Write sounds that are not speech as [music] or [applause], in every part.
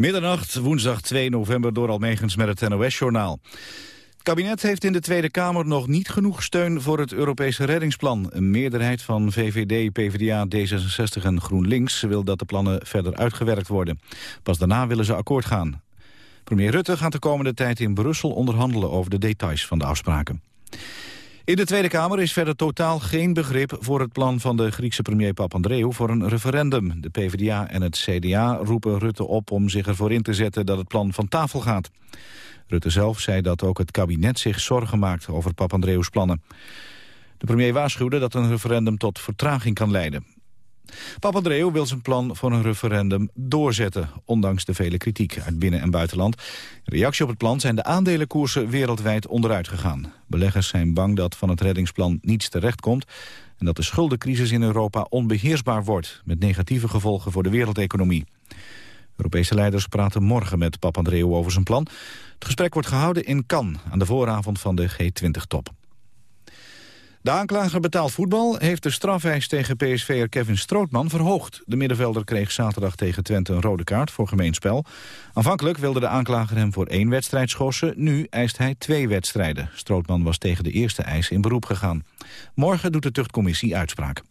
Middernacht, woensdag 2 november, door Almegens met het NOS-journaal. Het kabinet heeft in de Tweede Kamer nog niet genoeg steun voor het Europese reddingsplan. Een meerderheid van VVD, PvdA, D66 en GroenLinks wil dat de plannen verder uitgewerkt worden. Pas daarna willen ze akkoord gaan. Premier Rutte gaat de komende tijd in Brussel onderhandelen over de details van de afspraken. In de Tweede Kamer is verder totaal geen begrip voor het plan van de Griekse premier Papandreou voor een referendum. De PvdA en het CDA roepen Rutte op om zich ervoor in te zetten dat het plan van tafel gaat. Rutte zelf zei dat ook het kabinet zich zorgen maakt over Papandreou's plannen. De premier waarschuwde dat een referendum tot vertraging kan leiden. Papandreou wil zijn plan voor een referendum doorzetten, ondanks de vele kritiek uit binnen- en buitenland. In reactie op het plan zijn de aandelenkoersen wereldwijd onderuit gegaan. Beleggers zijn bang dat van het reddingsplan niets terechtkomt en dat de schuldencrisis in Europa onbeheersbaar wordt, met negatieve gevolgen voor de wereldeconomie. Europese leiders praten morgen met Papandreou over zijn plan. Het gesprek wordt gehouden in Cannes, aan de vooravond van de G20-top. De aanklager betaald voetbal heeft de strafeis tegen PSV'er Kevin Strootman verhoogd. De middenvelder kreeg zaterdag tegen Twente een rode kaart voor gemeenspel. Aanvankelijk wilde de aanklager hem voor één wedstrijd schorsen. Nu eist hij twee wedstrijden. Strootman was tegen de eerste eis in beroep gegaan. Morgen doet de tuchtcommissie uitspraak.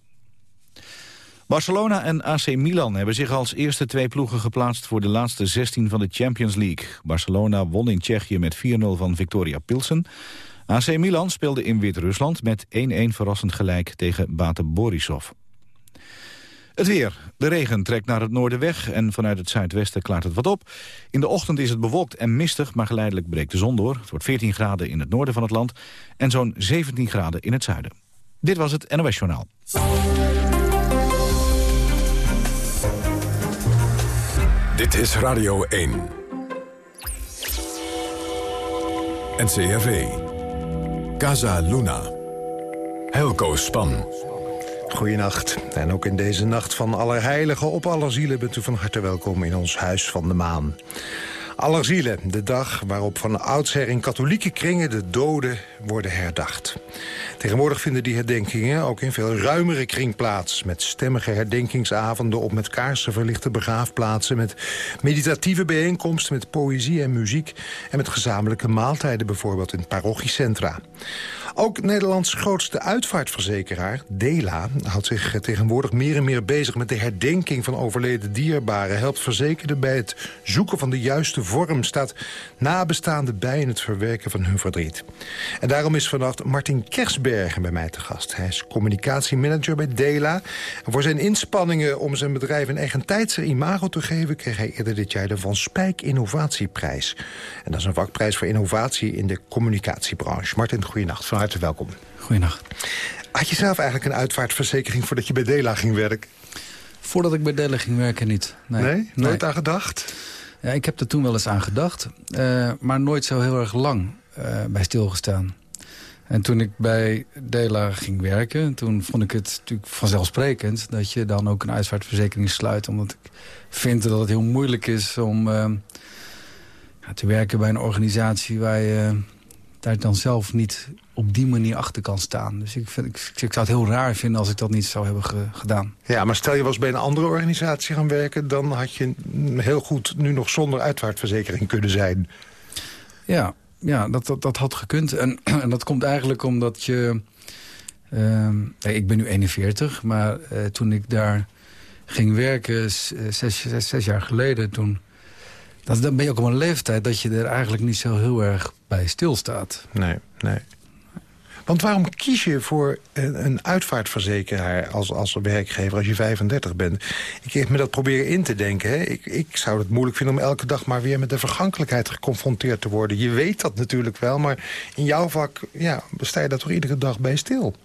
Barcelona en AC Milan hebben zich als eerste twee ploegen geplaatst voor de laatste 16 van de Champions League. Barcelona won in Tsjechië met 4-0 van Victoria Pilsen. AC Milan speelde in Wit-Rusland met 1-1 verrassend gelijk tegen Bate Borisov. Het weer. De regen trekt naar het noorden weg en vanuit het zuidwesten klaart het wat op. In de ochtend is het bewolkt en mistig, maar geleidelijk breekt de zon door. Het wordt 14 graden in het noorden van het land en zo'n 17 graden in het zuiden. Dit was het NOS Journaal. Dit is Radio 1. NCRV. Casa Luna. Helco Span. Goedenacht. En ook in deze nacht van Allerheiligen op Allerzielen... bent u van harte welkom in ons Huis van de Maan. Allerzielen, de dag waarop van oudsher in katholieke kringen... de doden worden herdacht. Tegenwoordig vinden die herdenkingen ook in veel ruimere kring plaats... met stemmige herdenkingsavonden op met kaarsen verlichte begraafplaatsen... met meditatieve bijeenkomsten, met poëzie en muziek... en met gezamenlijke maaltijden bijvoorbeeld in parochiecentra. Ook Nederlands grootste uitvaartverzekeraar, Dela... houdt zich tegenwoordig meer en meer bezig met de herdenking van overleden dierbaren... helpt verzekerden bij het zoeken van de juiste vorm... staat nabestaanden bij in het verwerken van hun verdriet. En daarom is vannacht Martin Kersbergen bij mij te gast. Hij is communicatiemanager bij Dela. En voor zijn inspanningen om zijn bedrijf een eigentijdse imago te geven... kreeg hij eerder dit jaar de Van Spijk Innovatieprijs. En dat is een vakprijs voor innovatie in de communicatiebranche. Martin, goeienacht. Van harte welkom. Goeienacht. Had je zelf eigenlijk een uitvaartverzekering voordat je bij Dela ging werken? Voordat ik bij Dela ging werken niet. Nee, nee? nooit aan gedacht? Ja, ik heb er toen wel eens aan gedacht. Uh, maar nooit zo heel erg lang uh, bij stilgestaan. En toen ik bij Dela ging werken, toen vond ik het natuurlijk vanzelfsprekend... dat je dan ook een uitvaartverzekering sluit. Omdat ik vind dat het heel moeilijk is om uh, ja, te werken bij een organisatie... waar je daar dan zelf niet op die manier achter kan staan. Dus ik, vind, ik, ik zou het heel raar vinden als ik dat niet zou hebben gedaan. Ja, maar stel je was bij een andere organisatie gaan werken... dan had je heel goed nu nog zonder uitvaartverzekering kunnen zijn. Ja, ja dat, dat, dat had gekund. En, [clears throat] en dat komt eigenlijk omdat je... Uh, ik ben nu 41, maar uh, toen ik daar ging werken zes, zes, zes jaar geleden... toen dan ben je ook op een leeftijd dat je er eigenlijk niet zo heel erg bij stilstaat. Nee, nee. Want waarom kies je voor een, een uitvaartverzekeraar als, als werkgever als je 35 bent? Ik heb me dat proberen in te denken. Hè. Ik, ik zou het moeilijk vinden om elke dag maar weer met de vergankelijkheid geconfronteerd te worden. Je weet dat natuurlijk wel, maar in jouw vak ja, sta je daar toch iedere dag bij stil?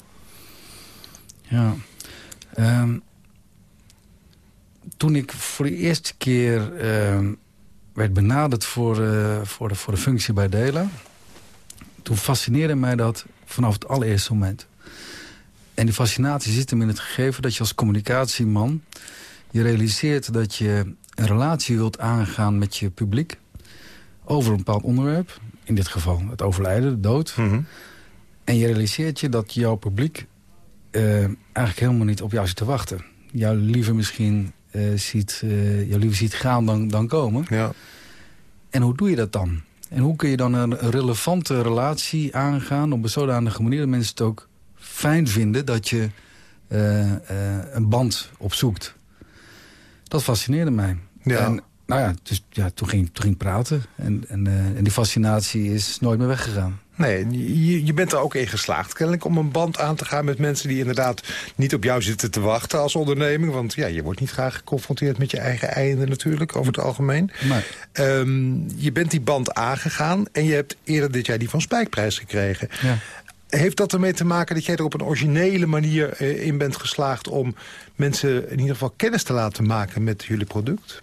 Ja. Um, toen ik voor de eerste keer um, werd benaderd voor, uh, voor, de, voor de functie bij Dela. Toen fascineerde mij dat vanaf het allereerste moment. En die fascinatie zit hem in het gegeven dat je als communicatieman... je realiseert dat je een relatie wilt aangaan met je publiek... over een bepaald onderwerp. In dit geval het overlijden, de dood. Mm -hmm. En je realiseert je dat jouw publiek uh, eigenlijk helemaal niet op jou zit te wachten. Jou liever misschien ziet, je liever ziet gaan dan, dan komen. Ja. En hoe doe je dat dan? En hoe kun je dan een relevante relatie aangaan... op een zodanige manier dat mensen het ook fijn vinden... dat je een band opzoekt. Dat fascineerde mij. Ja. En, nou ja, dus, ja toen, ging, toen ging ik praten. En, en, en die fascinatie is nooit meer weggegaan. Nee, je, je bent er ook in geslaagd kennelijk om een band aan te gaan met mensen die inderdaad niet op jou zitten te wachten als onderneming. Want ja, je wordt niet graag geconfronteerd met je eigen einde natuurlijk, over het algemeen. Maar... Um, je bent die band aangegaan en je hebt eerder dit jaar die van Spijkprijs gekregen. Ja. Heeft dat ermee te maken dat jij er op een originele manier eh, in bent geslaagd... om mensen in ieder geval kennis te laten maken met jullie product?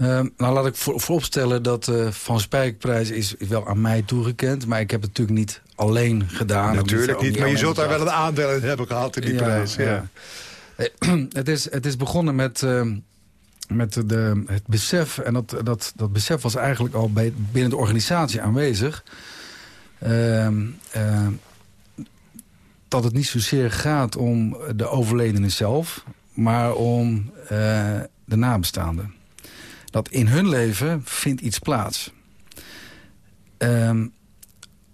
Uh, nou, laat ik voor, vooropstellen dat uh, Van Spijkprijs is, wel aan mij toegekend. Maar ik heb het natuurlijk niet alleen gedaan. Natuurlijk niet, maar je zult daar wel een aandeel in hebben gehad in die ja, prijs. Ja. Ja. [clears throat] het, is, het is begonnen met, uh, met de, het besef. En dat, dat, dat besef was eigenlijk al bij, binnen de organisatie aanwezig. Ehm, dat het niet zozeer gaat om de overledene zelf... maar om de nabestaanden dat in hun leven vindt iets plaats. Um,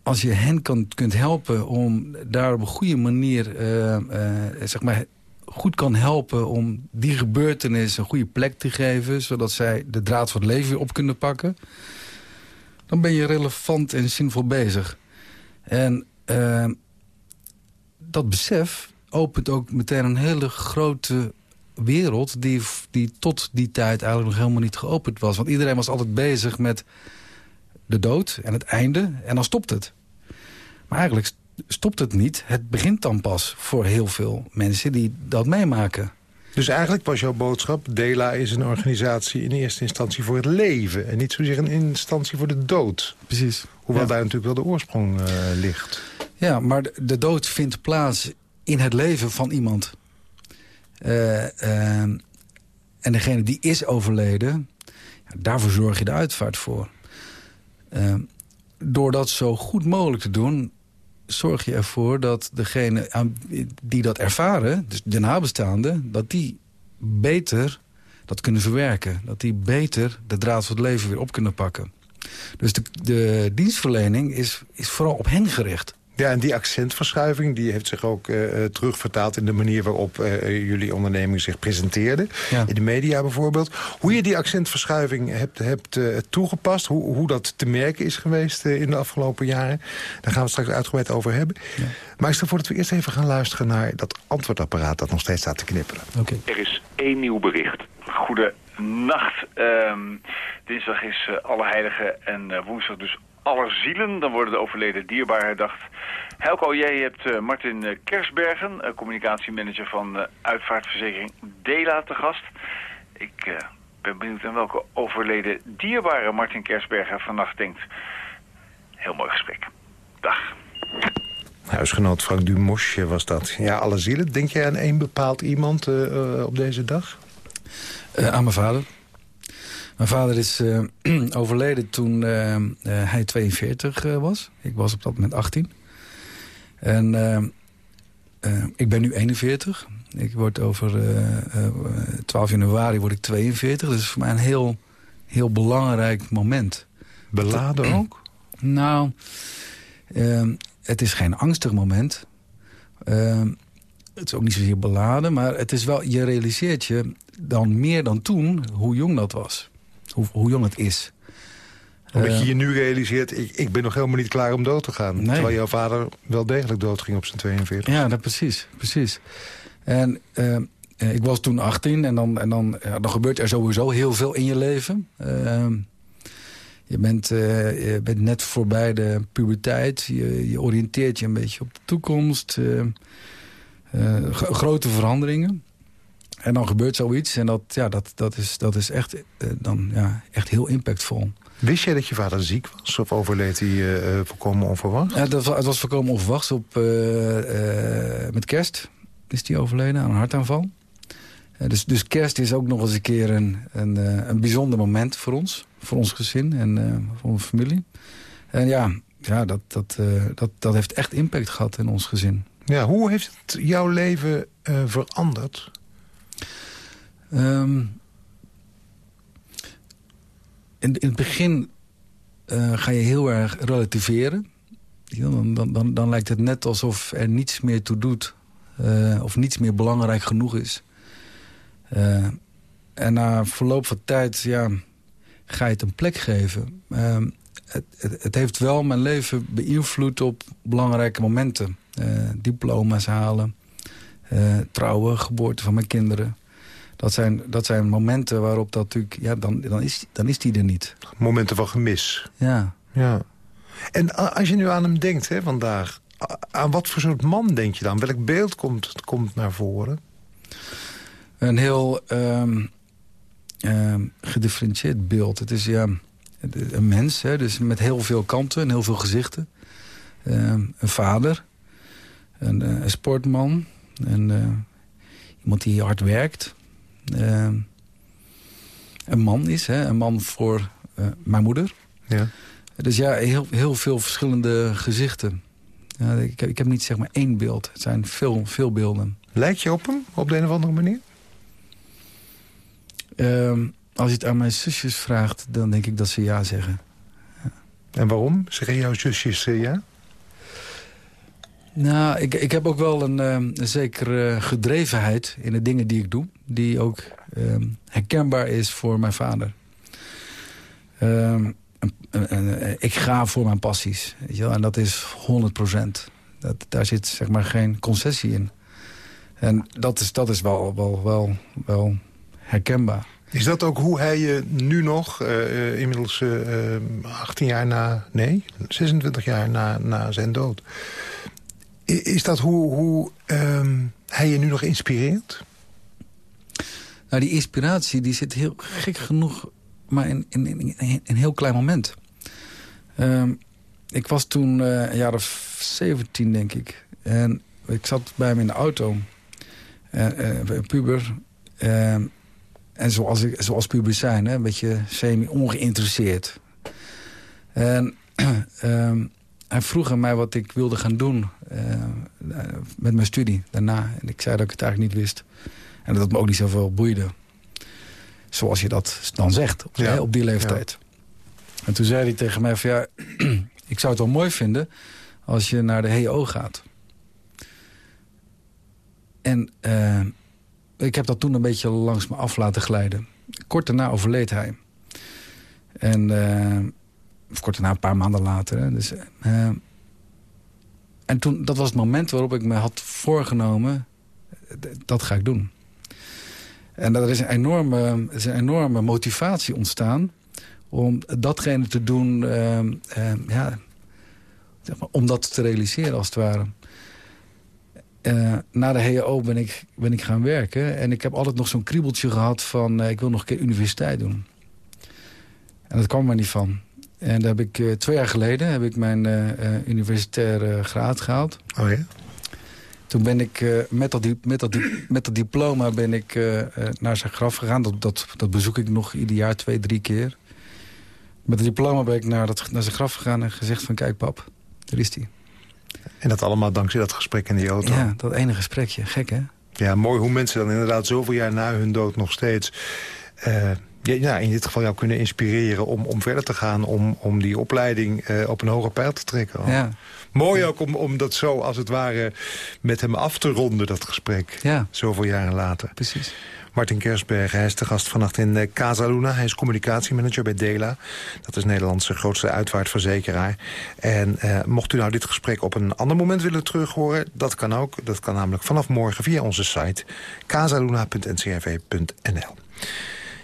als je hen kan, kunt helpen om daar op een goede manier... Uh, uh, zeg maar, goed kan helpen om die gebeurtenis een goede plek te geven... zodat zij de draad van het leven weer op kunnen pakken... dan ben je relevant en zinvol bezig. En uh, dat besef opent ook meteen een hele grote wereld die, die tot die tijd eigenlijk nog helemaal niet geopend was. Want iedereen was altijd bezig met de dood en het einde en dan stopt het. Maar eigenlijk stopt het niet. Het begint dan pas voor heel veel mensen die dat meemaken. Dus eigenlijk was jouw boodschap... Dela is een organisatie in eerste instantie voor het leven... en niet zozeer een instantie voor de dood. Precies. Hoewel ja. daar natuurlijk wel de oorsprong uh, ligt. Ja, maar de, de dood vindt plaats in het leven van iemand. Uh, uh, en degene die is overleden, daarvoor zorg je de uitvaart voor. Uh, door dat zo goed mogelijk te doen... zorg je ervoor dat degene die dat ervaren, dus de nabestaanden... dat die beter dat kunnen verwerken. Dat die beter de draad van het leven weer op kunnen pakken. Dus de, de dienstverlening is, is vooral op hen gericht. Ja, en die accentverschuiving die heeft zich ook uh, terugvertaald... in de manier waarop uh, jullie onderneming zich presenteerde. Ja. In de media bijvoorbeeld. Hoe je die accentverschuiving hebt, hebt uh, toegepast... Hoe, hoe dat te merken is geweest in de afgelopen jaren... daar gaan we het straks uitgebreid over hebben. Ja. Maar ik stel voor dat we eerst even gaan luisteren... naar dat antwoordapparaat dat nog steeds staat te knipperen. Okay. Er is één nieuw bericht. Goedenacht. Um, dinsdag is Allerheiligen en woensdag dus Allerzielen. Dan worden de overleden dierbaar herdacht. Helco, jij hebt uh, Martin uh, Kersbergen, uh, communicatiemanager van uitvaartverzekering Dela te gast. Ik ben benieuwd aan welke overleden dierbare Martin Kersbergen vannacht denkt. Heel mooi gesprek. Dag. Huisgenoot Frank Dumosje was dat. Ja, alle zielen. Denk jij aan één bepaald iemand op deze dag? aan mijn vader. Mijn vader is uh, [clears throat] overleden toen uh, uh, hij 42 was. Ik was op dat moment 18. En ik ben nu 41. Ik word over 12 januari word ik 42. Dus voor mij een heel, heel belangrijk moment. Beladen ook? [clears throat] Nou, ehm, het is geen angstig moment. Ehm, het is ook niet zozeer beladen, maar het is wel, je realiseert je dan meer dan toen hoe jong dat was. Hoe, hoe jong het is. Omdat je je nu realiseert, ik, ik ben nog helemaal niet klaar om dood te gaan. Nee. Terwijl jouw vader wel degelijk doodging op zijn 42. Ja, dat, precies, precies. En uh, ik was toen 18 en dan, en dan, ja, dan gebeurt er sowieso heel veel in je leven. Uh, je, bent, je bent net voorbij de puberteit. Je, je oriënteert je een beetje op de toekomst. grote veranderingen. En dan gebeurt zoiets en dat, ja, dat, dat, is, dat is echt, uh, dan, ja, echt heel impactvol. Wist jij dat je vader ziek was of overleed hij uh, volkomen onverwacht? Ja, dat, het was volkomen onverwachts. Op, uh, met kerst is hij overleden aan een hartaanval. dus, dus kerst is ook nog eens een keer een, een, een bijzonder moment voor ons. Voor ons gezin en voor onze familie. En ja, ja dat, dat, dat, dat heeft echt impact gehad in ons gezin. Ja, hoe heeft het jouw leven veranderd? Ehm, in, het begin uh, ga je heel erg relativeren. Dan, dan, dan, dan, lijkt het net alsof er niets meer toe doet. Uh, of niets meer belangrijk genoeg is. Uh, en na verloop van tijd ja, ga je het een plek geven. Ehm, het, het, heeft wel mijn leven beïnvloed op belangrijke momenten. diploma's halen, trouwen, geboorte van mijn kinderen. Dat zijn, dat zijn momenten waarop dat natuurlijk... Ja, dan, dan, is, dan is die er niet. Momenten van gemis. Ja. ja. En als je nu aan hem denkt hè, vandaag... aan wat voor soort man denk je dan? Welk beeld komt, komt naar voren? Een heel um, um, gedifferentieerd beeld. Het is ja, een mens, hè, dus met heel veel kanten en heel veel gezichten. Um, een vader, een, eh, een sportman, een, uh, iemand die hard werkt... Uh, een man is. Hè? Een man voor uh, mijn moeder. Ja. Dus ja, heel, heel veel verschillende gezichten. Ja, ik, heb, ik heb niet zeg maar één beeld. Het zijn veel, veel beelden. Lijkt je op hem op de een of andere manier? Uh, als je het aan mijn zusjes vraagt, dan denk ik dat ze ja zeggen. Ja. En waarom? Zeggen jouw zusjes uh, ja? Nou, ik, ik heb ook wel een, um, een zekere gedrevenheid in de dingen die ik doe. Die ook um, herkenbaar is voor mijn vader. Um, ik ga voor mijn passies. Weet je wel? En dat is 100 procent. Daar zit zeg maar geen concessie in. En dat is, dat is wel, wel, wel, wel herkenbaar. Is dat ook hoe hij je nu nog, uh, inmiddels uh, 18 jaar na... nee, 26 jaar na, na zijn dood... Is dat hoe, hoe um, hij je nu nog inspireert? Nou, die inspiratie die zit heel gek genoeg maar in, in, een heel klein moment. Um, ik was toen uh, een jaar of 17, denk ik. En ik zat bij hem in de auto. Uh, puber. Ehm, en zoals, ik, zoals pubers zijn, een beetje semi-ongeïnteresseerd. En [clears throat] hij vroeg aan mij wat ik wilde gaan doen uh, met mijn studie daarna. En ik zei dat ik het eigenlijk niet wist. En dat het me ook niet zoveel boeide. Zoals je dat dan zegt op, ja. op die leeftijd. Ja. En toen zei hij tegen mij van ja, [clears throat] ik zou het wel mooi vinden als je naar de HEO gaat. En uh, ik heb dat toen een beetje langs me af laten glijden. Kort daarna overleed hij. En of kort daarna, een paar maanden later. Dus, uh, en toen, dat was het moment waarop ik me had voorgenomen... dat ga ik doen. En er is een enorme, is een enorme motivatie ontstaan... om datgene te doen, uh, uh, ja, zeg maar, om dat te realiseren als het ware. Na de HEO ben ik, ben ik gaan werken. En ik heb altijd nog zo'n kriebeltje gehad van... ik wil nog een keer universiteit doen. En dat kwam er niet van. En daar heb ik uh, twee jaar geleden heb ik mijn uh, universitaire graad gehaald. Oh ja? Toen ben ik met, dat, met, dat, met dat diploma ben ik naar zijn graf gegaan. Dat, dat, dat bezoek ik nog ieder jaar twee, drie keer. Met het diploma ben ik naar, dat, naar zijn graf gegaan en gezegd van... kijk pap, daar is hij. En dat allemaal dankzij dat gesprek in die auto? Ja, dat ene gesprekje. Gek, hè? Ja, mooi hoe mensen dan inderdaad zoveel jaar na hun dood nog steeds ja, in dit geval jou kunnen inspireren om, om verder te gaan... om, om die opleiding uh, op een hoger pijl te trekken. Ja. Mooi ook om, om dat zo, als het ware, met hem af te ronden, dat gesprek. Ja. Zoveel jaren later. Precies. Martin Kersberg, hij is de gast vannacht in uh, Casa Luna. Hij is communicatiemanager bij Dela. Dat is Nederlandse grootste uitvaartverzekeraar. En uh, mocht u nou dit gesprek op een ander moment willen terughoren... dat kan ook. Dat kan namelijk vanaf morgen via onze site casaluna.ncrv.nl.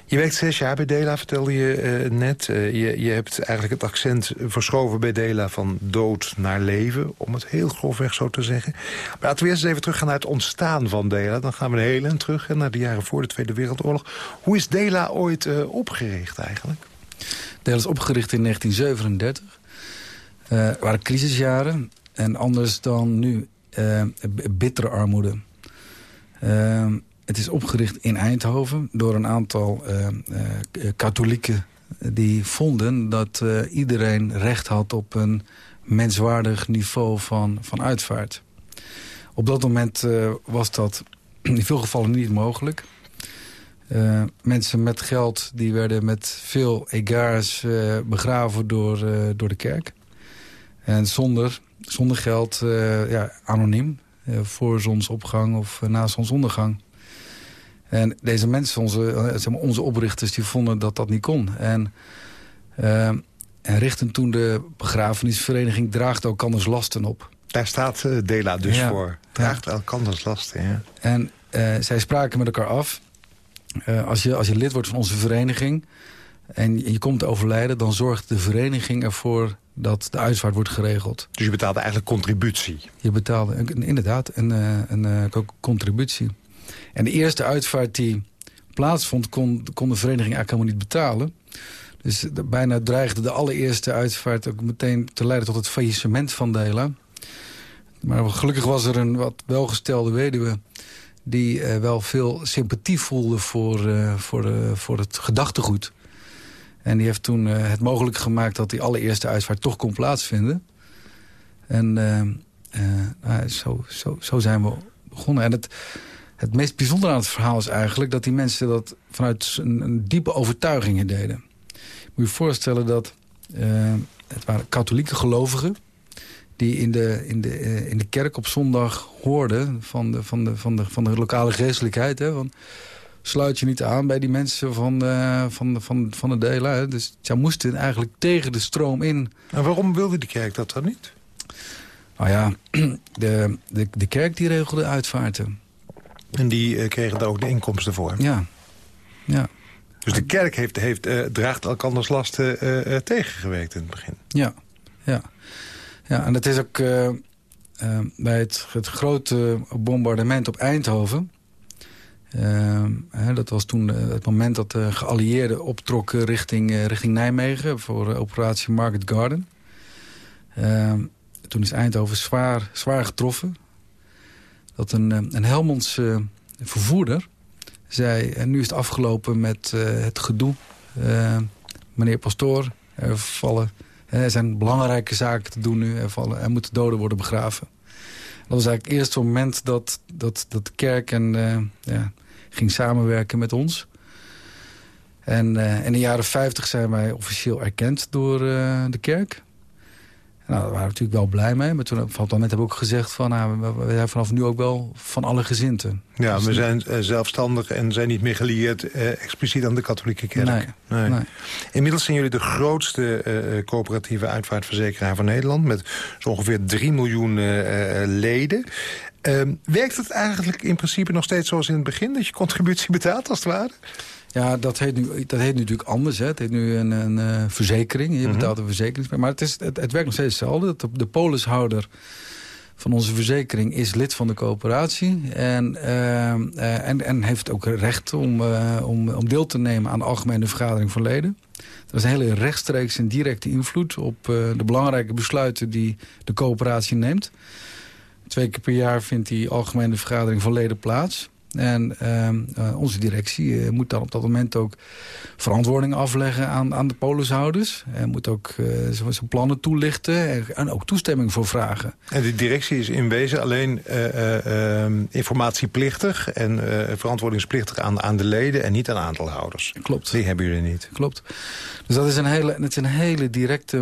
Je werkt zes jaar bij Dela, vertelde je uh, net. Uh, je, je hebt eigenlijk het accent verschoven bij Dela van dood naar leven. Om het heel grofweg zo te zeggen. Maar laten we eerst even teruggaan naar het ontstaan van Dela. Dan gaan we een heel eind terug naar de jaren voor de Tweede Wereldoorlog. Hoe is Dela ooit uh, opgericht eigenlijk? Dela is opgericht in 1937. Het waren crisisjaren. En anders dan nu bittere armoede. Het is opgericht in Eindhoven door een aantal uh, uh, katholieken... die vonden dat uh, iedereen recht had op een menswaardig niveau van, van uitvaart. Op dat moment was dat in veel gevallen niet mogelijk. Mensen met geld die werden met veel egaars begraven door, door de kerk. En zonder, zonder geld, ja, anoniem, voor zonsopgang of na zonsondergang. En deze mensen, onze, zeg maar, onze oprichters, die vonden dat dat niet kon. En, en richtten toen de begrafenisvereniging Draagt ook anders lasten op. Daar staat Dela dus ja, voor. Draagt ja. elkanders lasten, ja. En zij spraken met elkaar af uh, als, je, als je lid wordt van onze vereniging en je komt te overlijden... dan zorgt de vereniging ervoor dat de uitvaart wordt geregeld. Dus je betaalde eigenlijk contributie? Je betaalde inderdaad een, een, een contributie. En de eerste uitvaart die plaatsvond... kon, kon de vereniging eigenlijk helemaal niet betalen. Dus bijna dreigde de allereerste uitvaart ook meteen te leiden tot het faillissement van Dela. Maar gelukkig was er een wat welgestelde weduwe die uh, wel veel sympathie voelde voor, uh, voor, uh, voor het gedachtegoed. En die heeft toen het mogelijk gemaakt dat die allereerste uitvaart toch kon plaatsvinden. En nou, zo, zo, zo zijn we begonnen. En het, het meest bijzondere aan het verhaal is eigenlijk... dat die mensen dat vanuit een, een diepe overtuiging deden. Moet je voorstellen dat het waren katholieke gelovigen die in de, in, de, uh, in de kerk op zondag hoorden van de, van de, van de, van de lokale geestelijkheid. Hè, van, sluit je niet aan bij die mensen van, uh, van, van, van de delen. Dus zij moesten eigenlijk tegen de stroom in. En waarom wilde die kerk dat dan niet? Nou ja, [clears throat] de, de, de kerk die regelde uitvaarten. En die uh, kregen daar ook de inkomsten voor? Ja, ja. Dus de kerk heeft, heeft, uh, draagt elkanders lasten uh, tegengewerkt in het begin? Ja, ja. Ja, en dat is ook uh, uh, bij het, het, grote bombardement op Eindhoven. Uh, hè, dat was toen het moment dat de geallieerden optrokken richting, richting Nijmegen... voor operatie Market Garden. toen is Eindhoven zwaar, zwaar getroffen. Dat een, een Helmonds vervoerder zei... en nu is het afgelopen met het gedoe. meneer Pastoor, er vallen er zijn belangrijke zaken te doen nu. Er, vallen, er moeten doden worden begraven. Dat was eigenlijk het eerste moment dat, dat, dat de kerk en, ja, ging samenwerken met ons. En in de jaren 50 zijn wij officieel erkend door de kerk. Nou, daar waren we natuurlijk wel blij mee. Maar toen op dat moment hebben we ook gezegd van... Nou, we zijn vanaf nu ook wel van alle gezinten. Ja, dus we zijn uh, zelfstandig en zijn niet meer gelieerd uh, expliciet aan de katholieke kerk. Nee, nee. nee. Inmiddels zijn jullie de grootste uh, coöperatieve uitvaartverzekeraar van Nederland... met zo ongeveer 3 miljoen leden. Ehm, werkt het eigenlijk in principe nog steeds zoals in het begin... dat je contributie betaalt als het ware? Ja, dat heet nu, dat heet nu natuurlijk anders. Hè. Het heet nu een, een uh, verzekering. Je mhm. betaalt een verzekering. Maar het, is, het, het, werkt nog steeds hetzelfde. De, de polishouder van onze verzekering is lid van de coöperatie. En, uh, uh, en, en heeft ook recht om, om, om deel te nemen aan de algemene vergadering van leden. Dat is een hele rechtstreeks en directe invloed op de belangrijke besluiten die de coöperatie neemt. Twee keer per jaar vindt die algemene vergadering van leden plaats. En uh, onze directie uh, moet dan op dat moment ook verantwoording afleggen aan, aan de polishouders. En moet ook uh, zijn plannen toelichten en, en, ook toestemming voor vragen. En de directie is in wezen alleen ehm, informatieplichtig en verantwoordingsplichtig aan, aan de leden en niet aan aandeelhouders. Klopt. Die hebben jullie niet. Klopt. Dus dat is een hele, het is een hele directe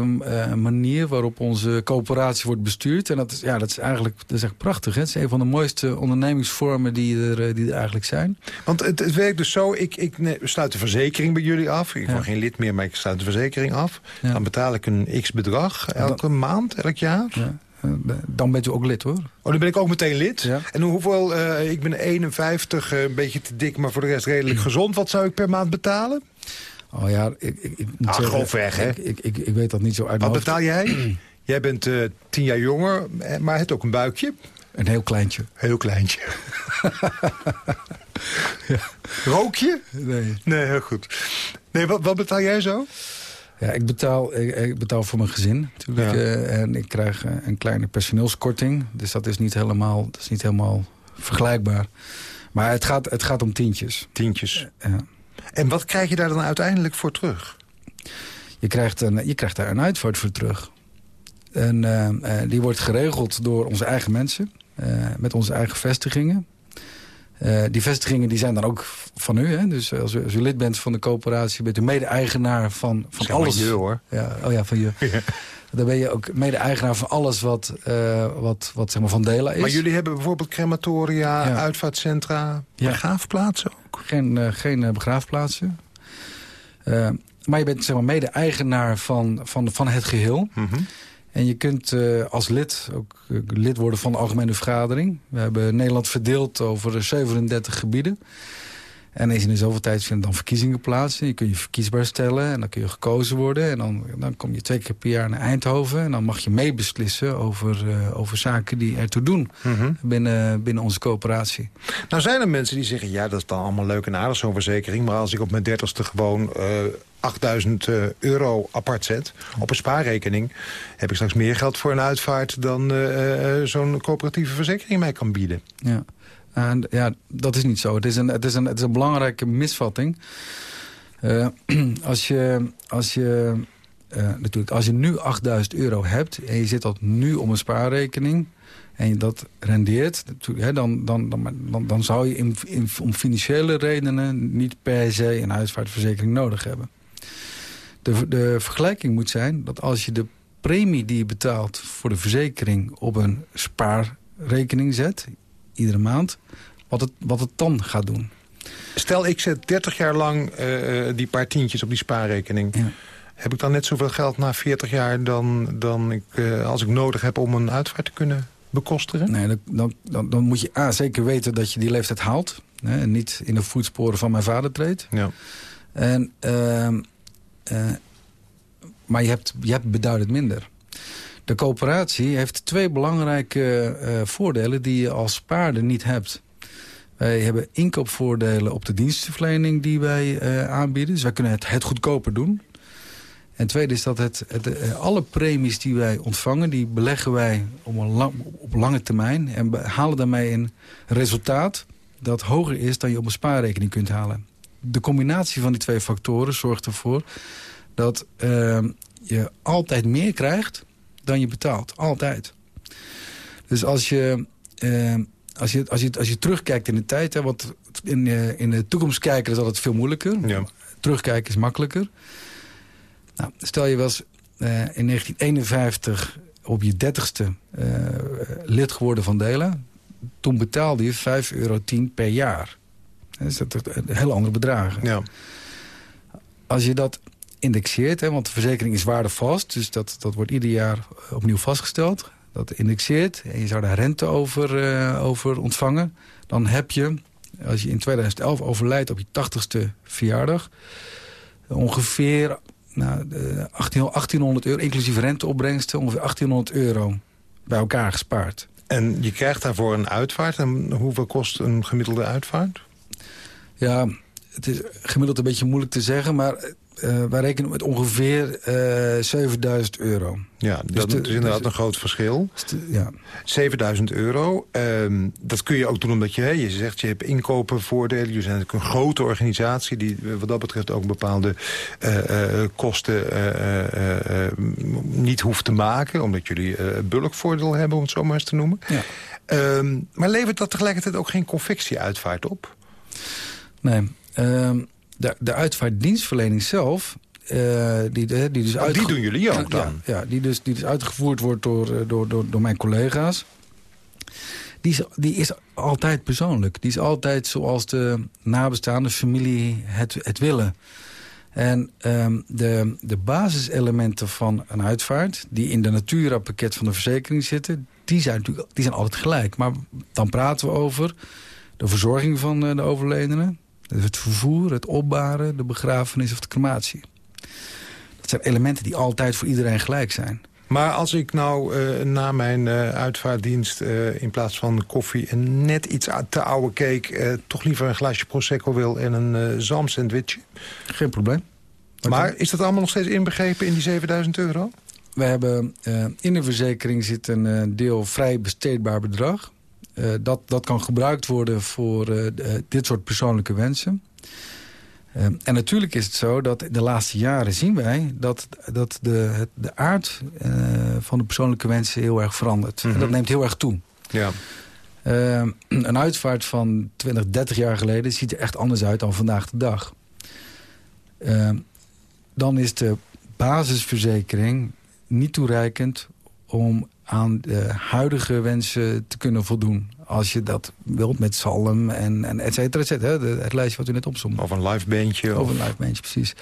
manier waarop onze coöperatie wordt bestuurd. En dat is, ja, dat is eigenlijk dat is echt prachtig. Hè? Het is een van de mooiste ondernemingsvormen die er, die er eigenlijk zijn. Want het, het werkt dus zo, ik, ik sluit de verzekering bij jullie af. Ik ben geen lid meer, maar ik sluit de verzekering af. Ja. Dan betaal ik een x-bedrag elke maand, elk jaar. Ja. Eh, dan bent u ook lid, hoor. Oh, dan ben ik ook meteen lid? Ja. En hoeveel, uh, ik ben 51, uh, een beetje te dik, maar voor de rest redelijk gezond. Wat zou ik per maand betalen? Oh ja, ik, ik, ik moet ah, hè? Ik, ik, ik, weet dat niet zo uit Wat betaal jij? [clears throat] jij bent uh, tien jaar jonger, maar hebt ook een buikje. Een heel kleintje. Heel kleintje. [laughs] ja. Rook je? Nee. Nee, heel goed. Nee, wat, wat betaal jij zo? Ja, ik betaal, ik, ik betaal voor mijn gezin natuurlijk. Uh, en ik krijg uh, een kleine personeelskorting. Dus dat is niet helemaal, dat is niet helemaal vergelijkbaar. Maar het gaat, het gaat om tientjes. Tientjes. Ja. En wat krijg je daar dan uiteindelijk voor terug? Je krijgt, een, je krijgt daar een uitvaart voor terug. En uh, die wordt geregeld door onze eigen mensen. Met onze eigen vestigingen. Uh, die vestigingen die zijn dan ook van u. Hè? Dus als u, als u lid bent van de coöperatie... bent u mede-eigenaar van, van alles. je hoor. Ja, oh ja, van je. [laughs] Dan ben je ook mede-eigenaar van alles wat, uh, wat, wat zeg maar van Dela is. Maar jullie hebben bijvoorbeeld crematoria, ja. uitvaartcentra, begraafplaatsen ook? Geen, uh, geen begraafplaatsen. maar je bent zeg maar, mede-eigenaar van, van, van het geheel. Mm -hmm. En je kunt uh, als lid ook uh, lid worden van de Algemene Vergadering. We hebben Nederland verdeeld over 37 gebieden. En eens in de zoveel tijd vinden dan verkiezingen plaats. En je kunt je verkiesbaar stellen en dan kun je gekozen worden. En dan, dan kom je twee keer per jaar naar Eindhoven. En dan mag je meebeslissen over, uh, over zaken die ertoe doen mm -hmm. binnen, binnen onze coöperatie. Nou zijn er mensen die zeggen, ja dat is dan allemaal leuk en aardig zo'n verzekering. Maar als ik op mijn dertigste gewoon 8000 euro apart zet op een spaarrekening... heb ik straks meer geld voor een uitvaart dan uh, zo'n coöperatieve verzekering mij kan bieden. Ja. En ja, dat is niet zo. Het is een, het is een, het is een belangrijke misvatting. Uh, [clears throat] als je, als je, uh, natuurlijk, als je nu 8000 euro hebt en je zit dat nu op een spaarrekening en je dat rendeert, hè, dan, dan, dan, dan, zou je in, in, om financiële redenen niet per se een uitvaartverzekering nodig hebben. De, de vergelijking moet zijn dat als je de premie die je betaalt voor de verzekering op een spaarrekening zet iedere maand, wat het, wat het dan gaat doen. Stel, ik zet 30 jaar lang uh, die paar tientjes op die spaarrekening. Ja. Heb ik dan net zoveel geld na 40 jaar dan, dan ik, uh, als ik nodig heb om een uitvaart te kunnen bekostigen? Nee, dan, dan, dan moet je A, zeker weten dat je die leeftijd haalt. Hè, en niet in de voetsporen van mijn vader treedt. Ja. En, uh, maar je hebt, je hebt beduidend minder. De coöperatie heeft twee belangrijke uh, voordelen die je als spaarder niet hebt. Wij hebben inkoopvoordelen op de dienstverlening die wij uh, aanbieden. Dus wij kunnen het, het goedkoper doen. En tweede is dat het, uh, alle premies die wij ontvangen... die beleggen wij op, een op lange termijn... en halen daarmee een resultaat dat hoger is dan je op een spaarrekening kunt halen. De combinatie van die twee factoren zorgt ervoor dat je altijd meer krijgt dan je betaalt. Altijd. Dus als je, uh, als je, als je, als je terugkijkt in de tijd... Hè, want in, uh, in de toekomst kijken is altijd veel moeilijker. Ja. Terugkijken is makkelijker. Nou, stel je was uh, in 1951 op je dertigste lid geworden van Dela. Toen betaalde je 5,10 euro per jaar. Dat is dat een heel andere bedragen. Ja. Als je dat indexeert. Hè, want de verzekering is waardevast. Dus dat, dat wordt ieder jaar opnieuw vastgesteld. Dat indexeert. En je zou daar rente over, uh, over ontvangen. Dan heb je, als je in 2011 overlijdt op je 80ste verjaardag... ongeveer nou, 1800 euro, inclusief renteopbrengsten... ongeveer 1800 euro bij elkaar gespaard. En je krijgt daarvoor een uitvaart. En hoeveel kost een gemiddelde uitvaart? Ja, het is gemiddeld een beetje moeilijk te zeggen, maar uh, wij rekenen met ongeveer uh, eh, 7000 euro. Ja, dus dat is inderdaad dus, een groot verschil. Ja. 7000 euro. Uh, dat kun je ook doen omdat je, je zegt, je hebt inkopenvoordelen. Je bent een grote organisatie die wat dat betreft ook bepaalde uh, kosten niet hoeft te maken. Omdat jullie bulkvoordeel hebben, om het zo maar eens te noemen. Ja. Ehm, maar levert dat tegelijkertijd ook geen confectieuitvaart op? Nee. Ehm, de, de uitvaartdienstverlening zelf... Uh, die, die, dus oh, die doen jullie ook dan? Ja, ja, die, dus, die dus uitgevoerd wordt door, eh, door, door, door mijn collega's. Die is, die is altijd persoonlijk. Die is altijd zoals de nabestaande familie het, het willen. En um, de, de basiselementen van een uitvaart... die in de Natura-pakket van de verzekering zitten... Die zijn, natuurlijk, die zijn altijd gelijk. Maar dan praten we over de verzorging van de overledene... Het vervoer, het opbaren, de begrafenis of de crematie. Dat zijn elementen die altijd voor iedereen gelijk zijn. Maar als ik nou uh, na mijn uh, uitvaartdienst uh, in plaats van koffie... en net iets te oude cake... toch liever een glaasje Prosecco wil en een zalmsandwichje? Geen probleem. maar is dat allemaal nog steeds inbegrepen in die 7000 euro? We hebben in de verzekering zit een deel vrij besteedbaar bedrag. Uh, dat, dat kan gebruikt worden voor uh, dit soort persoonlijke wensen. Uh, en natuurlijk is het zo dat de laatste jaren zien wij... dat, dat de, de aard van de persoonlijke wensen heel erg verandert. En dat mhm. neemt heel erg toe. Ja. Een uitvaart van 20, 30 jaar geleden ziet er echt anders uit dan vandaag de dag. Dan is de basisverzekering niet toereikend om aan de huidige wensen te kunnen voldoen. Als je dat wilt met zalm en, en et cetera, et cetera. Het lijstje wat u net opzond. Of een live bandje. Of een live bandje, precies.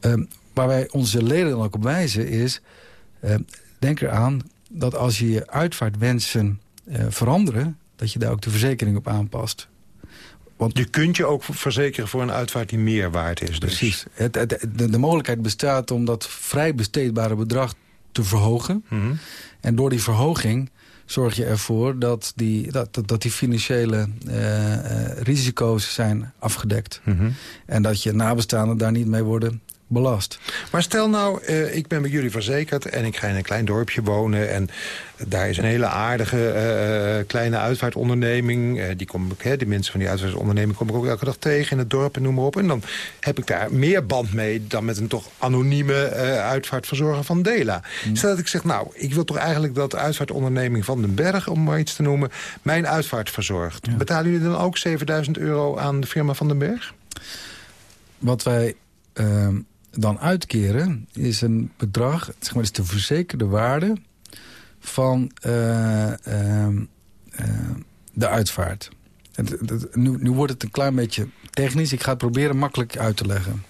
Uh, waar wij onze leden dan ook op wijzen is... Uh, denk eraan dat als je je uitvaartwensen uh, veranderen... dat je daar ook de verzekering op aanpast. Want je kunt je ook verzekeren voor een uitvaart die meer waard is. Dus. Precies. Het, het, de, de, mogelijkheid bestaat om dat vrij besteedbare bedrag te verhogen. Mhm. Mm -hmm. En door die verhoging zorg je ervoor dat die, dat, dat die financiële uh, uh, risico's zijn afgedekt. Mm -hmm. En dat je nabestaanden daar niet mee worden belast. Maar stel nou, uh, ik ben bij jullie verzekerd en ik ga in een klein dorpje wonen... en daar is een hele aardige uh, kleine uitvaartonderneming. Uh, die, kom ik, hè, die mensen van die uitvaartonderneming kom ik ook elke dag tegen in het dorp en noem maar op. En dan heb ik daar meer band mee dan met een toch anonieme uitvaartverzorger van Dela. Mm. Stel dat ik zeg, nou, ik wil toch eigenlijk dat de uitvaartonderneming van den Berg... om maar iets te noemen, mijn uitvaart verzorgt. Ja. Betalen jullie dan ook 7000 euro aan de firma van den Berg? Wat wij dan uitkeren is een bedrag, zeg maar, is de verzekerde waarde van uh, uh, uh, de uitvaart. Nu, nu wordt het een klein beetje technisch. Ik ga het proberen makkelijk uit te leggen.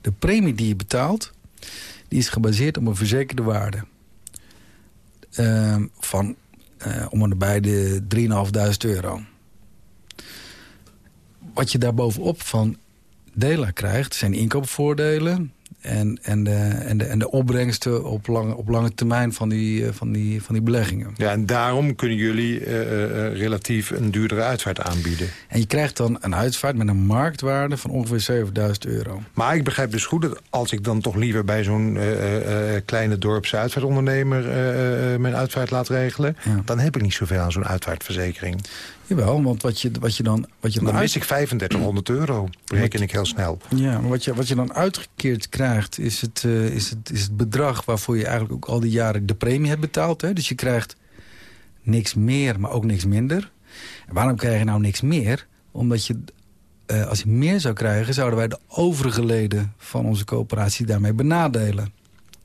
De premie die je betaalt, die is gebaseerd op een verzekerde waarde. van om en bij de 3.500 euro. Wat je daarbovenop van Dela krijgt, zijn inkoopvoordelen... En, en, de, en, de, en de opbrengsten op lange, op lange termijn van die, van, die, van die beleggingen. Ja, en daarom kunnen jullie uh, uh, relatief een duurdere uitvaart aanbieden. En je krijgt dan een uitvaart met een marktwaarde van ongeveer 7000 euro. Maar ik begrijp dus goed dat als ik dan toch liever bij zo'n uh, kleine dorpse uitvaartondernemer mijn uitvaart laat regelen... Ja. dan heb ik niet zoveel aan zo'n uitvaartverzekering. Jawel, want wat je, wat je dan... Wat je dan, dan mis ik 3500 euro, reken ik heel snel. Ja, maar wat je, wat je dan uitgekeerd krijgt... Is het, uh, is, het, is het bedrag waarvoor je eigenlijk ook al die jaren de premie hebt betaald. Hè? Dus je krijgt niks meer, maar ook niks minder. En waarom krijg je nou niks meer? Omdat je, uh, als je meer zou krijgen... zouden wij de overige leden van onze coöperatie daarmee benadelen.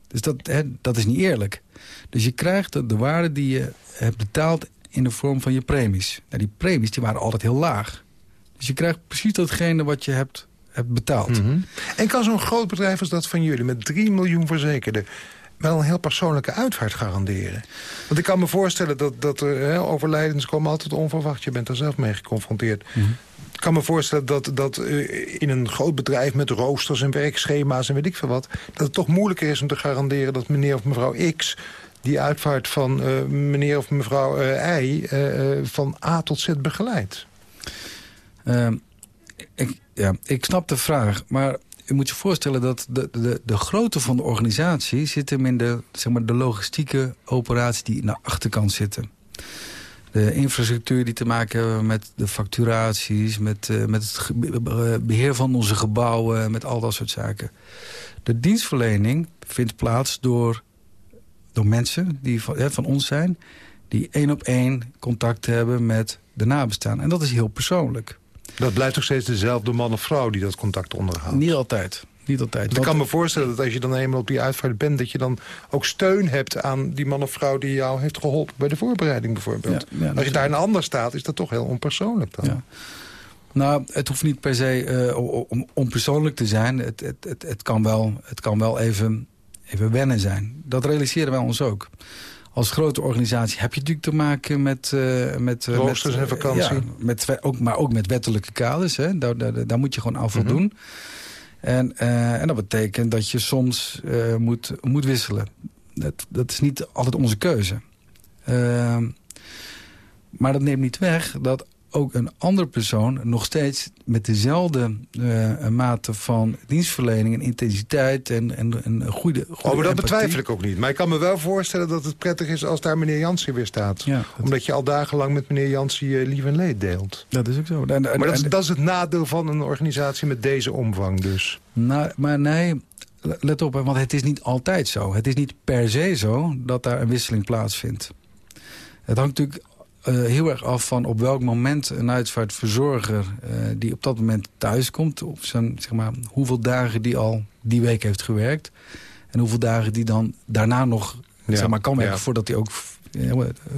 Dus dat, hè, dat is niet eerlijk. Dus je krijgt de, de waarde die je hebt betaald in de vorm van je premies. Nou, die premies die waren altijd heel laag. Dus je krijgt precies datgene wat je hebt, hebt betaald. Mm -hmm. En kan zo'n groot bedrijf als dat van jullie... met 3 miljoen verzekerden wel een heel persoonlijke uitvaart garanderen? Want ik kan me voorstellen dat, dat er hè, overlijdens komen altijd onverwacht. Je bent er zelf mee geconfronteerd. Mhm. Mm -hmm. Ik kan me voorstellen dat, dat uh, in een groot bedrijf met roosters en werkschema's en weet ik veel wat... dat het toch moeilijker is om te garanderen dat meneer of mevrouw X die uitvaart van uh, meneer of mevrouw uh, Y uh, van A tot Z begeleidt? Ehm, ik, ja, ik snap de vraag, maar u moet je voorstellen dat de, de, de grootte van de organisatie... zit hem in de, zeg maar, de logistieke operaties die naar de achterkant zitten. De infrastructuur die te maken hebben met de facturaties... met, met het beheer van onze gebouwen, met al dat soort zaken. De dienstverlening vindt plaats door door mensen die van, ja, van ons zijn... die één op één contact hebben met de nabestaan. En dat is heel persoonlijk. Dat blijft toch steeds dezelfde man of vrouw die dat contact onderhoudt? Niet altijd. Niet altijd. Want ik kan me voorstellen dat als je dan eenmaal op die uitvaart bent... dat je dan ook steun hebt aan die man of vrouw die jou heeft geholpen... bij de voorbereiding bijvoorbeeld. Ja, ja, als je daar een ander staat, is dat toch heel onpersoonlijk dan. Ja. Nou, het hoeft niet per se uh, om onpersoonlijk te zijn. Het, het, het, het, kan wel, het kan wel even even wennen zijn. Dat realiseren wij ons ook. Als grote organisatie heb je natuurlijk te maken met... Uh, met Roosters en vakantie. Ja, met, ook, maar ook met wettelijke kaders. Hè. Daar, daar, daar moet je gewoon aan voldoen. Mm -hmm. en, uh, en dat betekent dat je soms uh, moet, moet wisselen. Dat, dat is niet altijd onze keuze. Ehm, maar dat neemt niet weg dat ook een andere persoon nog steeds met dezelfde uh, mate van dienstverlening en intensiteit en, en, en goede, goede Oh, maar dat empathie. betwijfel ik ook niet. Maar ik kan me wel voorstellen dat het prettig is als daar meneer Jansen weer staat. Ja, Omdat je al dagenlang met meneer Jansen je lief en leed deelt. Dat is ook zo. En, maar dat is, dat is het nadeel van een organisatie met deze omvang dus. Nou, maar nee, let op, want het is niet altijd zo. Het is niet per se zo dat daar een wisseling plaatsvindt. Het hangt natuurlijk eh, heel erg af van op welk moment een uitvaartverzorger... Uh, die op dat moment thuis komt, op zijn, zeg maar, hoeveel dagen die al die week heeft gewerkt... en hoeveel dagen die dan daarna nog zeg maar, kan werken... voordat hij ook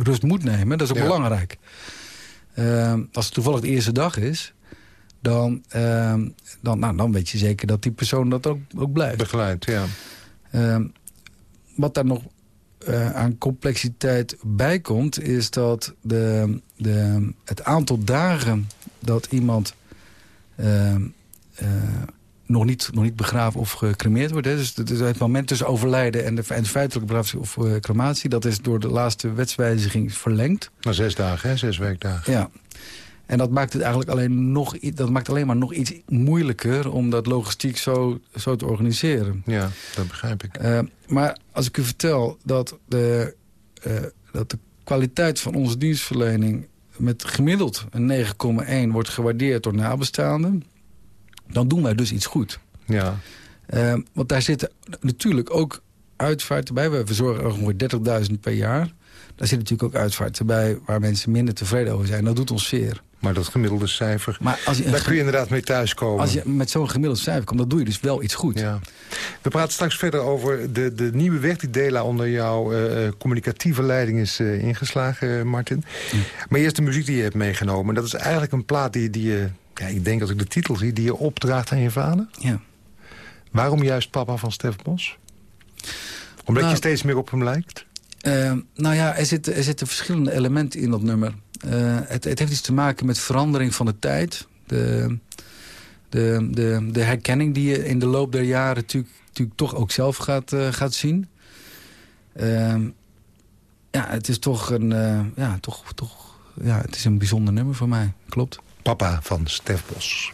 rust moet nemen. Dat is ook belangrijk. Als het toevallig de eerste dag is... Dan, ehm, dan, nou, dan weet je zeker dat die persoon dat ook, ook blijft. Begeleid, ja. Ehm, wat daar nog uh, aan complexiteit bijkomt... is dat de, de, het aantal dagen dat iemand uh, uh, nog, niet, nog niet begraven of gecremeerd wordt... Hè, dus het moment tussen overlijden en de, en de feitelijke begrafenis of crematie... dat is door de laatste wetswijziging verlengd. Na zes dagen, hè? zes werkdagen. Ja. En dat maakt het eigenlijk alleen, nog, dat maakt alleen maar nog iets moeilijker... om dat logistiek zo, zo te organiseren. Ja, dat begrijp ik. Uh, maar als ik u vertel dat de, uh, dat de kwaliteit van onze dienstverlening... met gemiddeld een 9,1 wordt gewaardeerd door nabestaanden... dan doen wij dus iets goed. Ja. Uh, want daar zitten natuurlijk ook uitvaarten bij. We verzorgen ongeveer 30.000 per jaar. Daar zitten natuurlijk ook uitvaarten bij waar mensen minder tevreden over zijn. Dat doet ons zeer. Maar dat gemiddelde cijfer, maar als je daar kun je inderdaad mee thuiskomen. Als je met zo'n gemiddeld cijfer komt, dan doe je dus wel iets goed. Ja. We praten straks verder over de, de nieuwe weg die Dela onder jouw uh, communicatieve leiding is uh, ingeslagen, Martin. Maar eerst de muziek die je hebt meegenomen. Dat is eigenlijk een plaat die, die je, ja, ik denk als ik de titel zie, die je opdraagt aan je vader. Ja. Waarom juist papa van Stef Bos? Omdat nou, je steeds meer op hem lijkt? Uh, nou ja, er zitten, er zitten verschillende elementen in dat nummer. Uh, het, het, heeft iets te maken met verandering van de tijd. De, de, de, de herkenning die je in de loop der jaren natuurlijk, natuurlijk toch ook zelf gaat, uh, gaat zien. Uh, ja, het is toch een, ja, toch, toch, ja, het is een bijzonder nummer voor mij. Klopt. Papa van Stef Bos.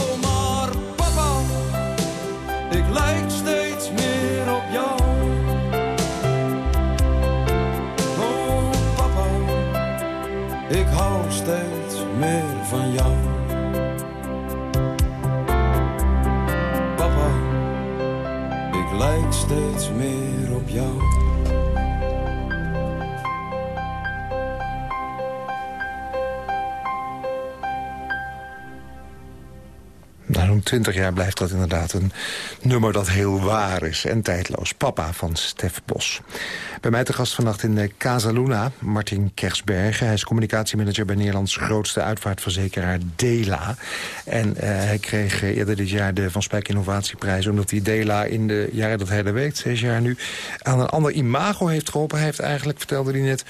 Twintig jaar blijft dat inderdaad een nummer dat heel waar is en tijdloos. Papa van Stef Bos. Bij mij te gast vannacht in de Casa Luna, Martin Kersbergen. Hij is communicatiemanager bij Nederlands grootste uitvaartverzekeraar Dela. En uh, hij kreeg eerder dit jaar de Van Spijk Innovatieprijs... omdat hij Dela in de jaren dat hij er weet, zes jaar nu... aan een ander imago heeft geholpen. Hij heeft eigenlijk, vertelde hij net...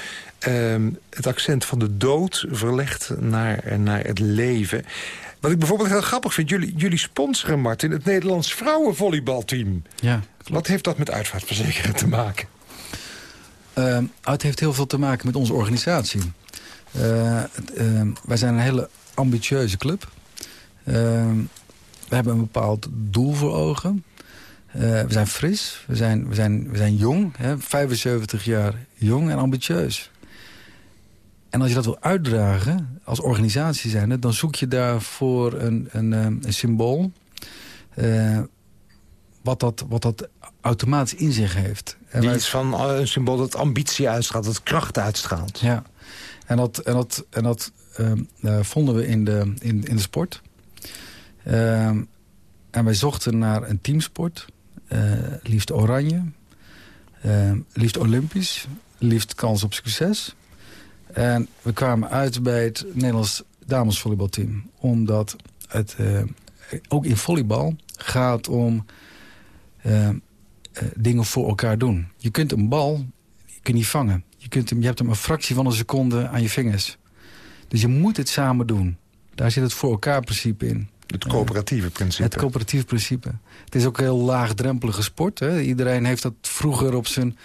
Uh, het accent van de dood verlegd naar, naar het leven... Wat ik bijvoorbeeld heel grappig vind, jullie, jullie sponsoren, Martin... het Nederlands vrouwenvolleybalteam. Ja, klopt. Wat heeft dat met uitvaartverzekeren te maken? Uh, het heeft heel veel te maken met onze organisatie. Uh, uh, wij zijn een hele ambitieuze club. we hebben een bepaald doel voor ogen. we zijn fris, we zijn, we zijn, we zijn jong, hè, 75 jaar jong en ambitieus. En als je dat wil uitdragen, als organisatie zijnde... dan zoek je daarvoor een, een, een symbool... Uh, wat, dat, wat dat automatisch in zich heeft. En Die is van een symbool dat ambitie uitstraalt, dat kracht uitstraalt. Ja, en dat, en dat, en dat uh, vonden we in de, in, in de sport. en wij zochten naar een teamsport. liefst oranje. liefst olympisch. Liefst kans op succes. En we kwamen uit bij het Nederlands damesvolleybalteam. Omdat het uh, ook in volleybal gaat om uh, uh, dingen voor elkaar doen. Je kunt een bal je kunt niet vangen. Je, kunt hem, je hebt hem een fractie van een seconde aan je vingers. Dus je moet het samen doen. Daar zit het voor elkaar principe in. Het coöperatieve principe. Het coöperatieve principe. Het is ook een heel laagdrempelige sport. Hè? Iedereen heeft dat vroeger op zijn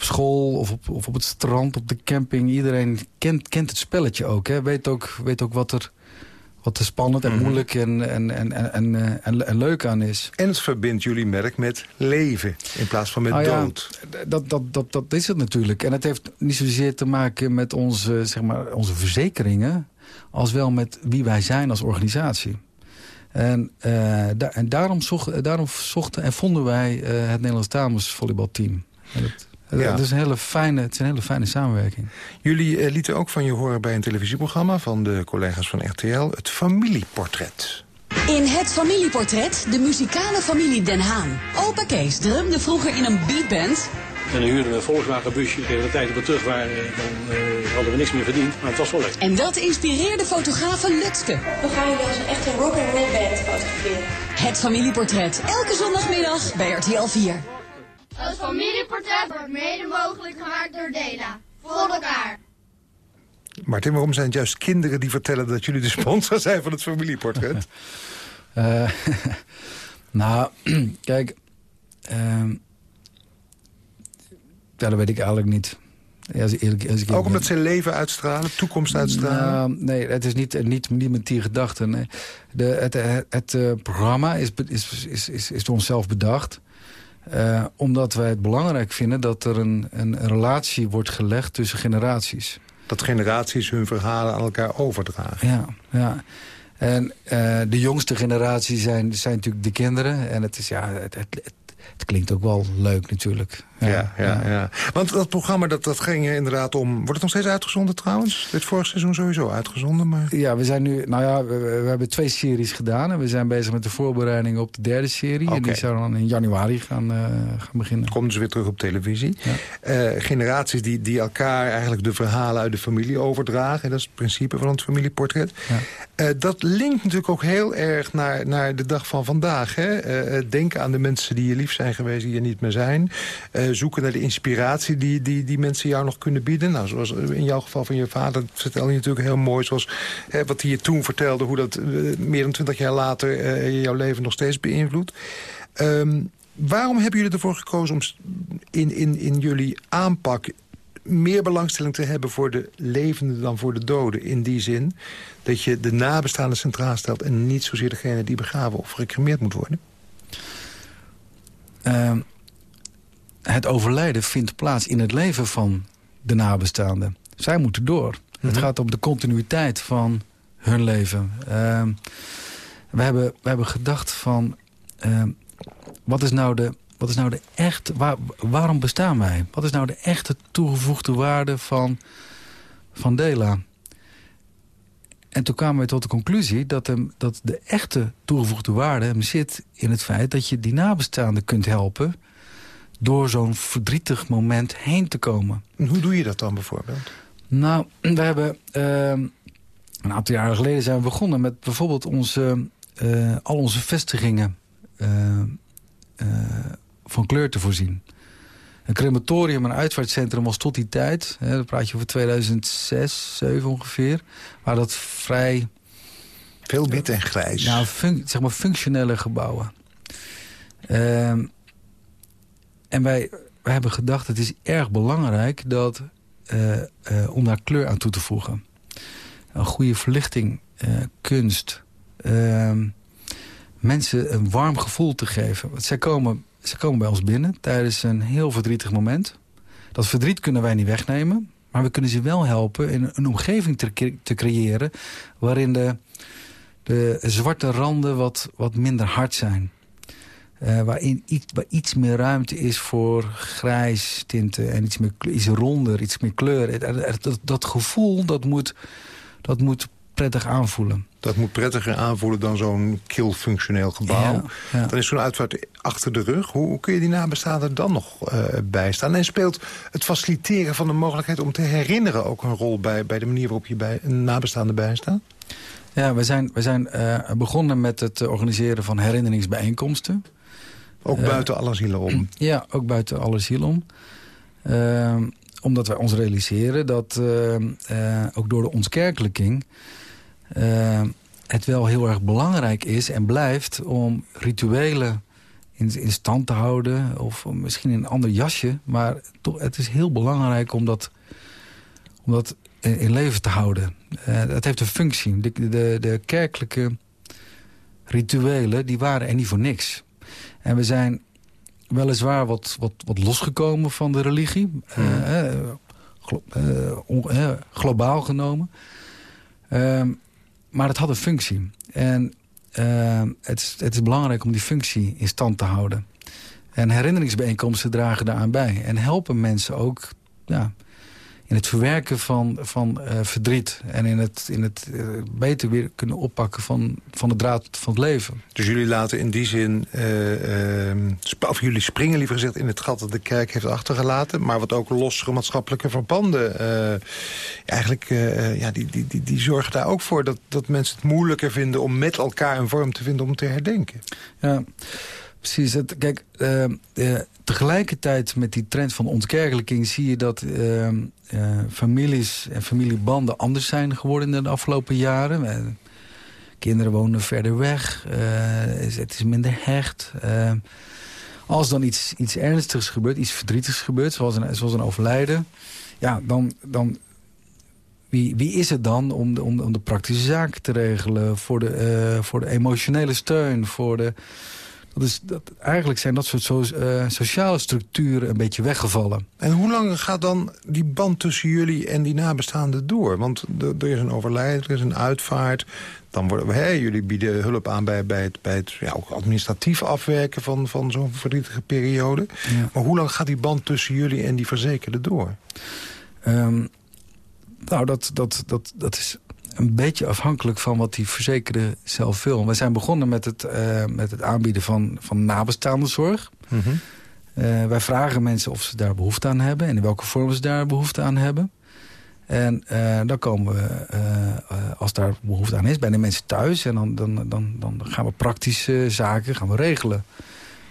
op school of op, of op het strand, op de camping. Iedereen kent, kent het spelletje ook. Hè? Weet, ook weet ook wat er, wat er spannend en moeilijk en, en, en, en, en, en, leuk aan is. En het verbindt jullie merk met leven in plaats van met ah, dood. Dat, dat, dat, dat is het natuurlijk. En het heeft niet zozeer te maken met onze, zeg maar, onze verzekeringen... als wel met wie wij zijn als organisatie. En, da en daarom, zocht, daarom zochten en vonden wij uh, het Nederlands damesvolleybalteam. Ja. Het, is een hele fijne, het is een hele fijne samenwerking. Jullie uh, lieten ook van je horen bij een televisieprogramma... van de collega's van RTL, het familieportret. In het familieportret de muzikale familie Den Haan. Opa Kees drumde vroeger in een beatband... En dan huurden we een Volkswagenbusje. Tegen de tijd dat we terug waren, dan uh, hadden we niks meer verdiend. Maar het was wel leuk. En dat inspireerde fotografen Lutske. We gaan jullie als een echte rock'n'roll band fotograferen. Het familieportret. Elke zondagmiddag bij RTL 4. Het familieportret wordt mede mogelijk gemaakt door Dela. Voor elkaar. Martin, waarom zijn het juist kinderen die vertellen dat jullie de sponsor [laughs] zijn van het familieportret? uh, [laughs] nou, [clears throat] kijk... Uh, ja, dat weet ik eigenlijk niet. Ja, als eerlijk, als ik Ook omdat ze leven uitstralen, toekomst uitstralen? Uh, nee, het is niet, niet, niet met die gedachte. Nee. De, het het, het uh, programma is, is, is, is, is door onszelf bedacht. Uh, omdat wij het belangrijk vinden dat er een, een relatie wordt gelegd tussen generaties. Dat generaties hun verhalen aan elkaar overdragen. Ja, ja. En uh, de jongste generatie zijn, zijn natuurlijk de kinderen. En het, is, ja, het, het, het klinkt ook wel leuk natuurlijk. Ja, ja, ja. Want dat programma dat, dat ging inderdaad om... Wordt het nog steeds uitgezonden trouwens? Dit vorig seizoen sowieso uitgezonden, maar... Ja, we zijn nu... Nou ja, we, we hebben twee series gedaan. En we zijn bezig met de voorbereiding op de derde serie. Okay. En die zou dan in januari gaan, uh, gaan beginnen. Komt dus weer terug op televisie. Ja. Uh, generaties die, die elkaar eigenlijk de verhalen uit de familie overdragen. Dat is het principe van het familieportret. Ja. Uh, dat linkt natuurlijk ook heel erg naar, naar de dag van vandaag. Hè? denk aan de mensen die je lief zijn geweest, die er niet meer zijn zoeken naar de inspiratie die, die, die mensen jou nog kunnen bieden. Nou, zoals in jouw geval van je vader vertel je natuurlijk heel mooi... zoals hè, wat hij je toen vertelde, hoe dat uh, meer dan twintig jaar later... Jouw leven nog steeds beïnvloedt. Um, waarom hebben jullie ervoor gekozen om in, in, in jullie aanpak... meer belangstelling te hebben voor de levenden dan voor de doden? In die zin dat je de nabestaanden centraal stelt... en niet zozeer degene die begraven of gecremeerd moet worden? Uh, het overlijden vindt plaats in het leven van de nabestaanden. Zij moeten door. Mm -hmm. Het gaat om de continuïteit van hun leven. Uh, we, hebben, we hebben gedacht van... Uh, wat is nou de, wat is nou de echte... Waar, waarom bestaan wij? Wat is nou de echte toegevoegde waarde van, van Dela? En toen kwamen we tot de conclusie dat, hem, dat de echte toegevoegde waarde hem zit in het feit dat je die nabestaanden kunt helpen door zo'n verdrietig moment heen te komen. En hoe doe je dat dan bijvoorbeeld? Nou, we hebben uh, een aantal jaren geleden zijn we begonnen met bijvoorbeeld onze, uh, al onze vestigingen uh, van kleur te voorzien. Een crematorium en een uitvaartcentrum was tot die tijd... Hè, dan praat je over 2006, 2007 ongeveer... waar dat vrij... Veel wit en grijs. Nou, zeg maar functionele gebouwen. Uh, en wij, wij hebben gedacht, het is erg belangrijk... Dat, uh, uh, om daar kleur aan toe te voegen. Een goede verlichting, uh, kunst... Ehm, mensen een warm gevoel te geven. Want zij komen ze komen bij ons binnen tijdens een heel verdrietig moment. Dat verdriet kunnen wij niet wegnemen. Maar we kunnen ze wel helpen in een omgeving te, te creëren... waarin de, de zwarte randen wat, wat minder hard zijn. Uh, waarin iets, waar iets meer ruimte is voor grijs tinten en iets, meer, iets ronder, iets meer kleur. Dat, dat gevoel dat moet, dat moet prettig aanvoelen. Dat moet prettiger aanvoelen dan zo'n kil functioneel gebouw. Ja, ja. Dan is zo'n uitvaart achter de rug. Hoe, hoe, kun je die nabestaanden dan nog uh, bijstaan? En speelt het faciliteren van de mogelijkheid om te herinneren... ook een rol bij, bij de manier waarop je bij een nabestaande bijstaat? Ja, we zijn, we zijn uh, begonnen met het organiseren van herinneringsbijeenkomsten. Ook uh, buiten alle zielen om? [clears throat] Ja, ook buiten alle zielen om. Ehm, omdat wij ons realiseren dat ook door de ontkerkelijking... Het wel heel erg belangrijk is en blijft om rituelen in, stand te houden. Of misschien in een ander jasje. Maar toch, het is heel belangrijk om dat, om dat in, in leven te houden. Uh, dat heeft een functie. De, de, de kerkelijke rituelen die waren er niet voor niks. En we zijn weliswaar wat, wat, wat losgekomen van de religie. Mm. Uh, glo on, globaal genomen. Ehm, maar het had een functie. En uh, het, is, het is belangrijk om die functie in stand te houden. En herinneringsbijeenkomsten dragen daaraan bij. En helpen mensen ook ja, in het verwerken van, van uh, verdriet. En in het, in het uh, beter weer kunnen oppakken van, van de draad van het leven. Dus jullie laten in die zin... Uh, of jullie springen liever gezegd in het gat dat de kerk heeft achtergelaten... maar wat ook lossere maatschappelijke verbanden... eigenlijk, ja, die, die, die, die zorgen daar ook voor dat, dat mensen het moeilijker vinden... om met elkaar een vorm te vinden om te herdenken. Ja, precies. Het, kijk, tegelijkertijd met die trend van ontkerkelijking... zie je dat uh, uh, families en familiebanden anders zijn geworden in de afgelopen jaren. Uh, kinderen wonen verder weg. Uh, het is minder hecht. als dan iets, iets ernstigs gebeurt, iets verdrietigs gebeurt... zoals een, zoals een overlijden... ja, dan... dan wie, wie is het dan om de, om, om de praktische zaken te regelen... voor de, voor de emotionele steun, voor de dat is, dat, eigenlijk zijn dat soort so, uh, sociale structuren een beetje weggevallen. En hoe lang gaat dan die band tussen jullie en die nabestaanden door? Want er is een overlijden, er is een uitvaart. Dan worden we, hey, jullie bieden hulp aan bij, bij het, bij het ja, ook administratief afwerken van, van zo'n verdrietige periode. Ja. Maar hoe lang gaat die band tussen jullie en die verzekerde door? Um, nou, dat, dat, dat, dat is een beetje afhankelijk van wat die verzekerde zelf wil. We zijn begonnen met het, uh, met het aanbieden van, van nabestaande zorg. Mm -hmm. uh, wij vragen mensen of ze daar behoefte aan hebben... en in welke vorm ze daar behoefte aan hebben. En uh, dan komen we, als daar behoefte aan is, bij de mensen thuis... en dan, dan, dan, dan gaan we praktische zaken gaan we regelen.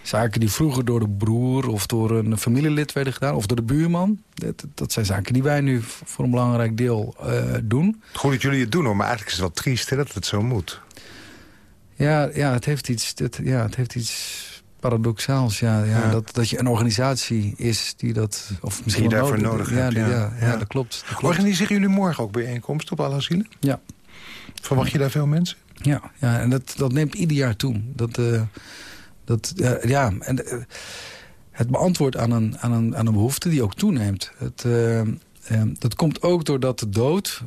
Zaken die vroeger door de broer of door een familielid werden gedaan... of door de buurman. Dat, dat zijn zaken die wij nu voor een belangrijk deel uh, doen. Goed dat jullie het doen, hoor, maar eigenlijk is het wel triest hè, dat het zo moet. Ja, ja, het, heeft iets, het, ja het heeft iets paradoxaals. Ja, ja, ja. Dat, dat je een organisatie is die dat... Of misschien die je daarvoor nodig, hebt. Ja, die, ja. Ja, dat, klopt, dat klopt. Organiseren jullie morgen ook bijeenkomsten op alle asielen? Ja. Verwacht je daar veel mensen? Ja, ja en dat, dat neemt ieder jaar toe. Dat... Uh, dat, ja, en, uh, het beantwoordt aan een, aan, een, aan een behoefte die ook toeneemt. Het, uh, dat komt ook doordat de dood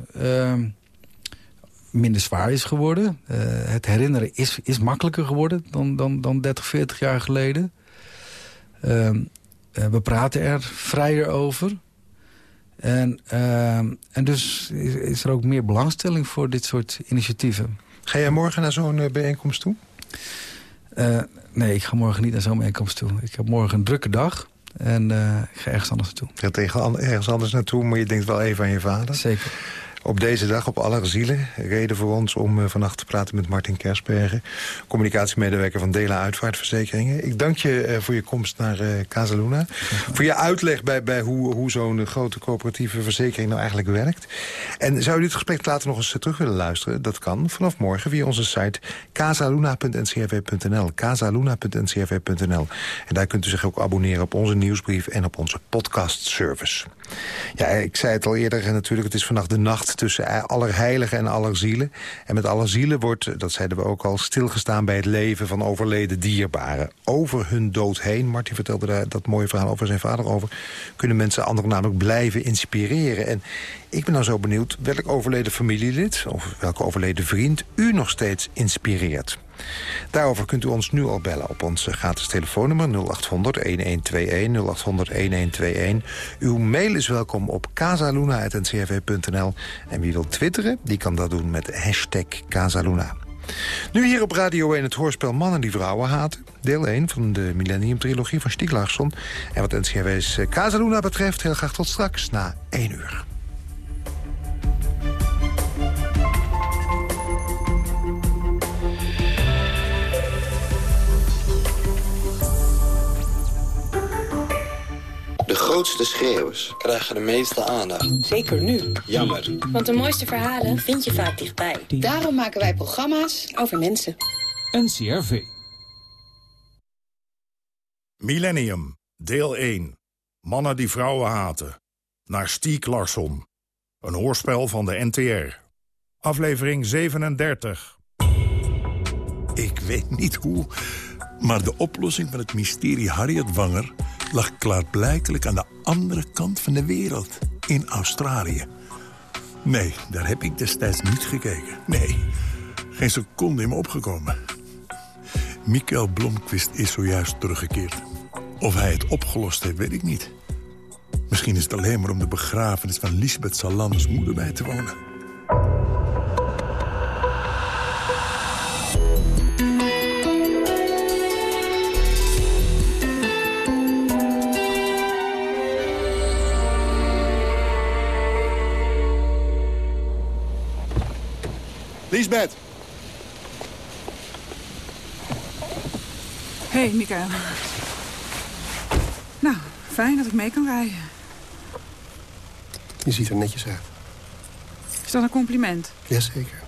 minder zwaar is geworden. het herinneren is, is makkelijker geworden dan, dan, dan 30, 40 jaar geleden. Ehm, eh, we praten er vrijer over. En, ehm, en dus is, is er ook meer belangstelling voor dit soort initiatieven. Ga jij morgen naar zo'n eh, bijeenkomst toe? Eh, nee, ik ga morgen niet naar zo'n bijeenkomst toe. Ik heb morgen een drukke dag. En eh, ik ga ergens anders naartoe. Gaat tegen ergens anders naartoe, maar je denkt wel even aan je vader. Zeker. Op deze dag, op Allerzielen, reden voor ons om uh, vannacht te praten met Martin Kersbergen... communicatiemedewerker van Dela Uitvaartverzekeringen. Ik dank je uh, voor je komst naar uh, Casaluna. Voor je uitleg bij, bij hoe, hoe zo'n grote coöperatieve verzekering nou eigenlijk werkt. En zou u dit gesprek later nog eens terug willen luisteren? Dat kan vanaf morgen via onze site casaluna.ncrv.nl. casaluna.ncrv.nl. En daar kunt u zich ook abonneren op onze nieuwsbrief en op onze podcastservice. Ja, ik zei het al eerder, natuurlijk, het is vannacht de nacht tussen Allerheiligen en Allerzielen. En met Allerzielen wordt, dat zeiden we ook al, stilgestaan bij het leven van overleden dierbaren. Over hun dood heen, Martin vertelde daar dat mooie verhaal over zijn vader over, kunnen mensen anderen namelijk blijven inspireren. En ik ben dan zo benieuwd welk overleden familielid of welke overleden vriend u nog steeds inspireert. Daarover kunt u ons nu al bellen op ons gratis telefoonnummer 0800-1121, 0800-1121. Uw mail is welkom op casaluna.ncrv.nl. En wie wil twitteren, die kan dat doen met hashtag Casaluna. Nu hier op Radio 1 het hoorspel Mannen die vrouwen haten. Deel 1 van de Millennium-trilogie van Stieg Larsson. En wat NCRW's Casaluna betreft, heel graag tot straks na 1 uur. De grootste schreeuwers krijgen de meeste aandacht. Zeker nu. Jammer. Want de mooiste verhalen vind je vaak dichtbij. Daarom maken wij programma's over mensen. NCRV. Millennium, deel 1. Mannen die vrouwen haten. Naar Stiek Larsson. Een hoorspel van de NTR. Aflevering 37. Ik weet niet hoe, maar de oplossing van het mysterie Harriet Wanger lag klaarblijkelijk aan de andere kant van de wereld, in Australië. Nee, daar heb ik destijds niet gekeken. Nee, geen seconde in me opgekomen. Mikael Blomqvist is zojuist teruggekeerd. Of hij het opgelost heeft, weet ik niet. Misschien is het alleen maar om de begrafenis van Lisbeth Salanders moeder bij te wonen. Lisbeth. Hey, Mikael. Nou, fijn dat ik mee kan rijden. Je ziet er netjes uit. Is dat een compliment? Jazeker.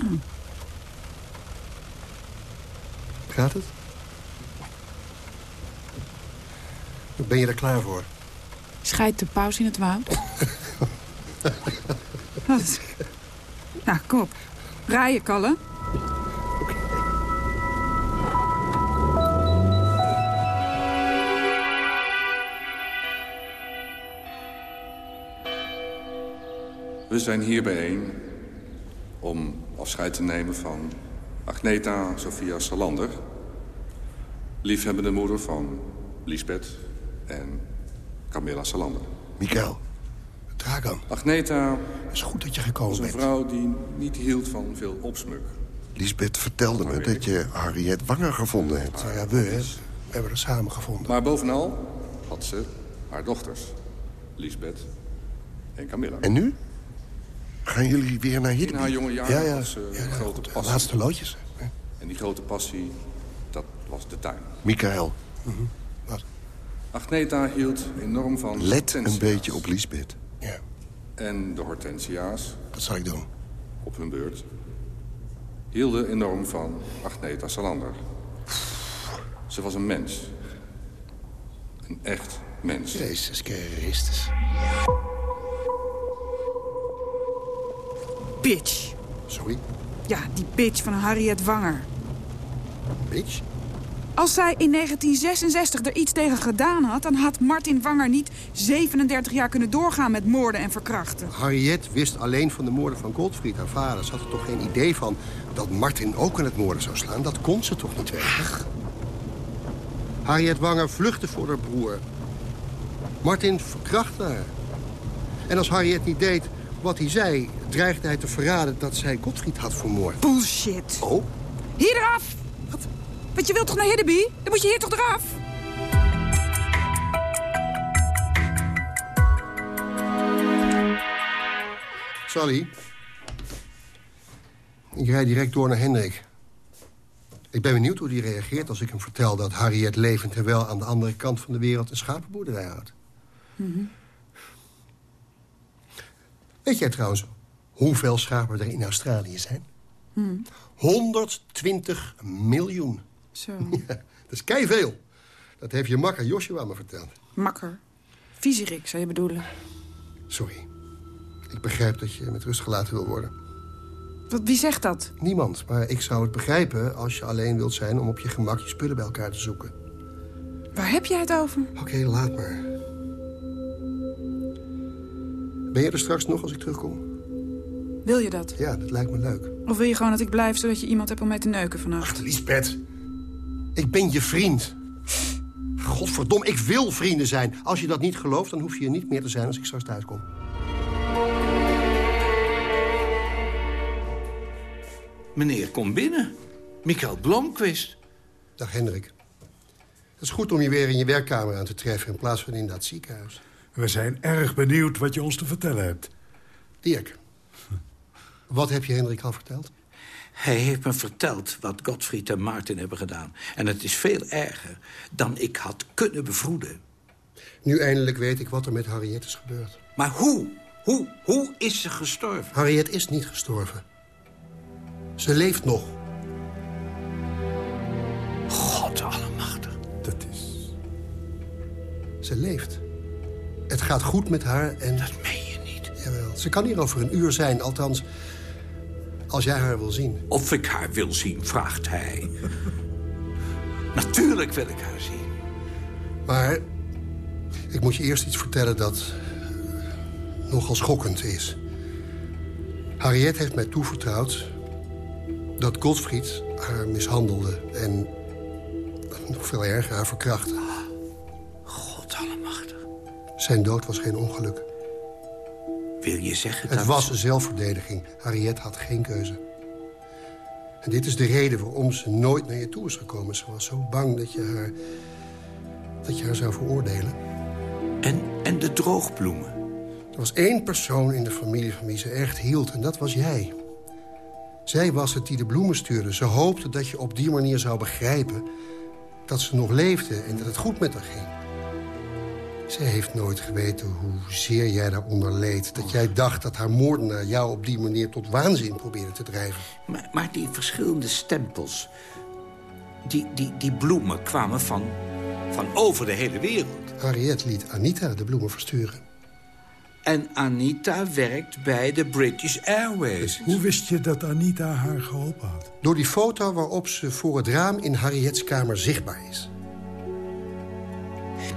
Oh. Gaat het? Ben je er klaar voor? Scheidt de paus in het woud? [laughs] Wat? Nou, kom op. Rijden, Kalle. We zijn hier bijeen om afscheid te nemen van Agneta Sophia Salander... liefhebbende moeder van Lisbeth en Camilla Salander. Mikael, Dragan. Agneta Het is goed dat je gekomen was een bent. vrouw die niet hield van veel opsmuk. Lisbeth vertelde me dat je Harriet Wanger gevonden hebt. Nou ja, we, hè. We hebben haar samen gevonden. Maar bovenal had ze haar dochters. Lisbeth en Camilla. En nu? Gaan jullie weer naar Hiddeby? In haar jonge jaren ja, ja. had ze Ja, een ja, grote passie. Laatste loodjes. En die grote passie, dat was de tuin. Mikael, wat? Agneta hield enorm van let een beetje op Lisbeth. Ja, En de hortensia's, dat zal ik doen. op hun beurt, hielden enorm van Agneta Salander. Ze was een mens. Een echt mens. Jezus Christus. Bitch. Sorry? Ja, die bitch van Harriet Wanger. Bitch? Als zij in 1966 er iets tegen gedaan had... dan had Martin Wanger niet 37 jaar kunnen doorgaan met moorden en verkrachten. Harriet wist alleen van de moorden van Goldfried, haar vader. Ze had er toch geen idee van dat Martin ook aan het moorden zou slaan? Dat kon ze toch niet weten? Harriet Wanger vluchtte voor haar broer. Martin verkrachtte haar. En als Harriet niet deed wat hij zei... dreigde hij te verraden dat zij Gottfried had vermoord. Bullshit. Oh? Hier eraf! Wat? Want je wilt toch naar Hiddeby? Dan moet je hier toch eraf? Sally. Ik rijd direct door naar Hendrik. Ik ben benieuwd hoe hij reageert als ik hem vertel... dat Harriet levend en wel aan de andere kant van de wereld... een schapenboerderij houdt. Weet jij trouwens hoeveel schapen er in Australië zijn? 120 miljoen. Zo. [laughs] Ja, dat is keiveel. Dat heeft je makker Joshua me verteld. Makker. Vizierik, zou je bedoelen. Sorry. Ik begrijp dat je met rust gelaten wil worden. Wat, wie zegt dat? Niemand, maar ik zou het begrijpen als je alleen wilt zijn... om op je gemak je spullen bij elkaar te zoeken. Waar heb jij het over? Oké, laat maar. Ben je er straks nog als ik terugkom? Wil je dat? Ja, dat lijkt me leuk. Of wil je gewoon dat ik blijf, zodat je iemand hebt om mij te neuken vannacht? Lisbeth, ik ben je vriend. Godverdomme, ik wil vrienden zijn. Als je dat niet gelooft, dan hoef je er niet meer te zijn als ik straks thuis kom. Meneer, kom binnen. Michael Blomquist. Dag Hendrik. Het is goed om je weer in je werkkamer aan te treffen... in plaats van in dat ziekenhuis. We zijn erg benieuwd wat je ons te vertellen hebt. Dirk, wat heb je Hendrik al verteld? Hij heeft me verteld wat Godfried en Martin hebben gedaan. En het is veel erger dan ik had kunnen bevroeden. Nu eindelijk weet ik wat er met Harriet is gebeurd. Maar hoe? Hoe? Hoe is ze gestorven? Harriet is niet gestorven. Ze leeft nog. God allemachtig. Dat is... Ze leeft. Het gaat goed met haar en... Dat meen je niet. Jawel, ze kan hier over een uur zijn, althans... als jij haar wil zien. Of ik haar wil zien, vraagt hij. Natuurlijk wil ik haar zien. Maar ik moet je eerst iets vertellen dat nogal schokkend is. Harriet heeft mij toevertrouwd dat Godfried haar mishandelde en nog veel erger haar verkrachtte. God allemachtig. Zijn dood was geen ongeluk. Wil je zeggen Het dat... was zelfverdediging. Harriet had geen keuze. En dit is de reden waarom ze nooit naar je toe is gekomen. Ze was zo bang dat je haar, dat je haar zou veroordelen. En, en de droogbloemen? Er was één persoon in de familie van wie ze echt hield en dat was jij. Zij was het die de bloemen stuurde. Ze hoopte dat je op die manier zou begrijpen dat ze nog leefde en dat het goed met haar ging. Zij heeft nooit geweten hoezeer jij daaronder leed. Dat jij dacht dat haar moordenaar jou op die manier tot waanzin probeerde te drijven. Maar, maar die verschillende stempels... Die, die, die bloemen kwamen van, van over de hele wereld. Harriet liet Anita de bloemen versturen. En Anita werkt bij de British Airways. Hoe wist je dat Anita haar geholpen had? Door die foto waarop ze voor het raam in Harriets kamer zichtbaar is.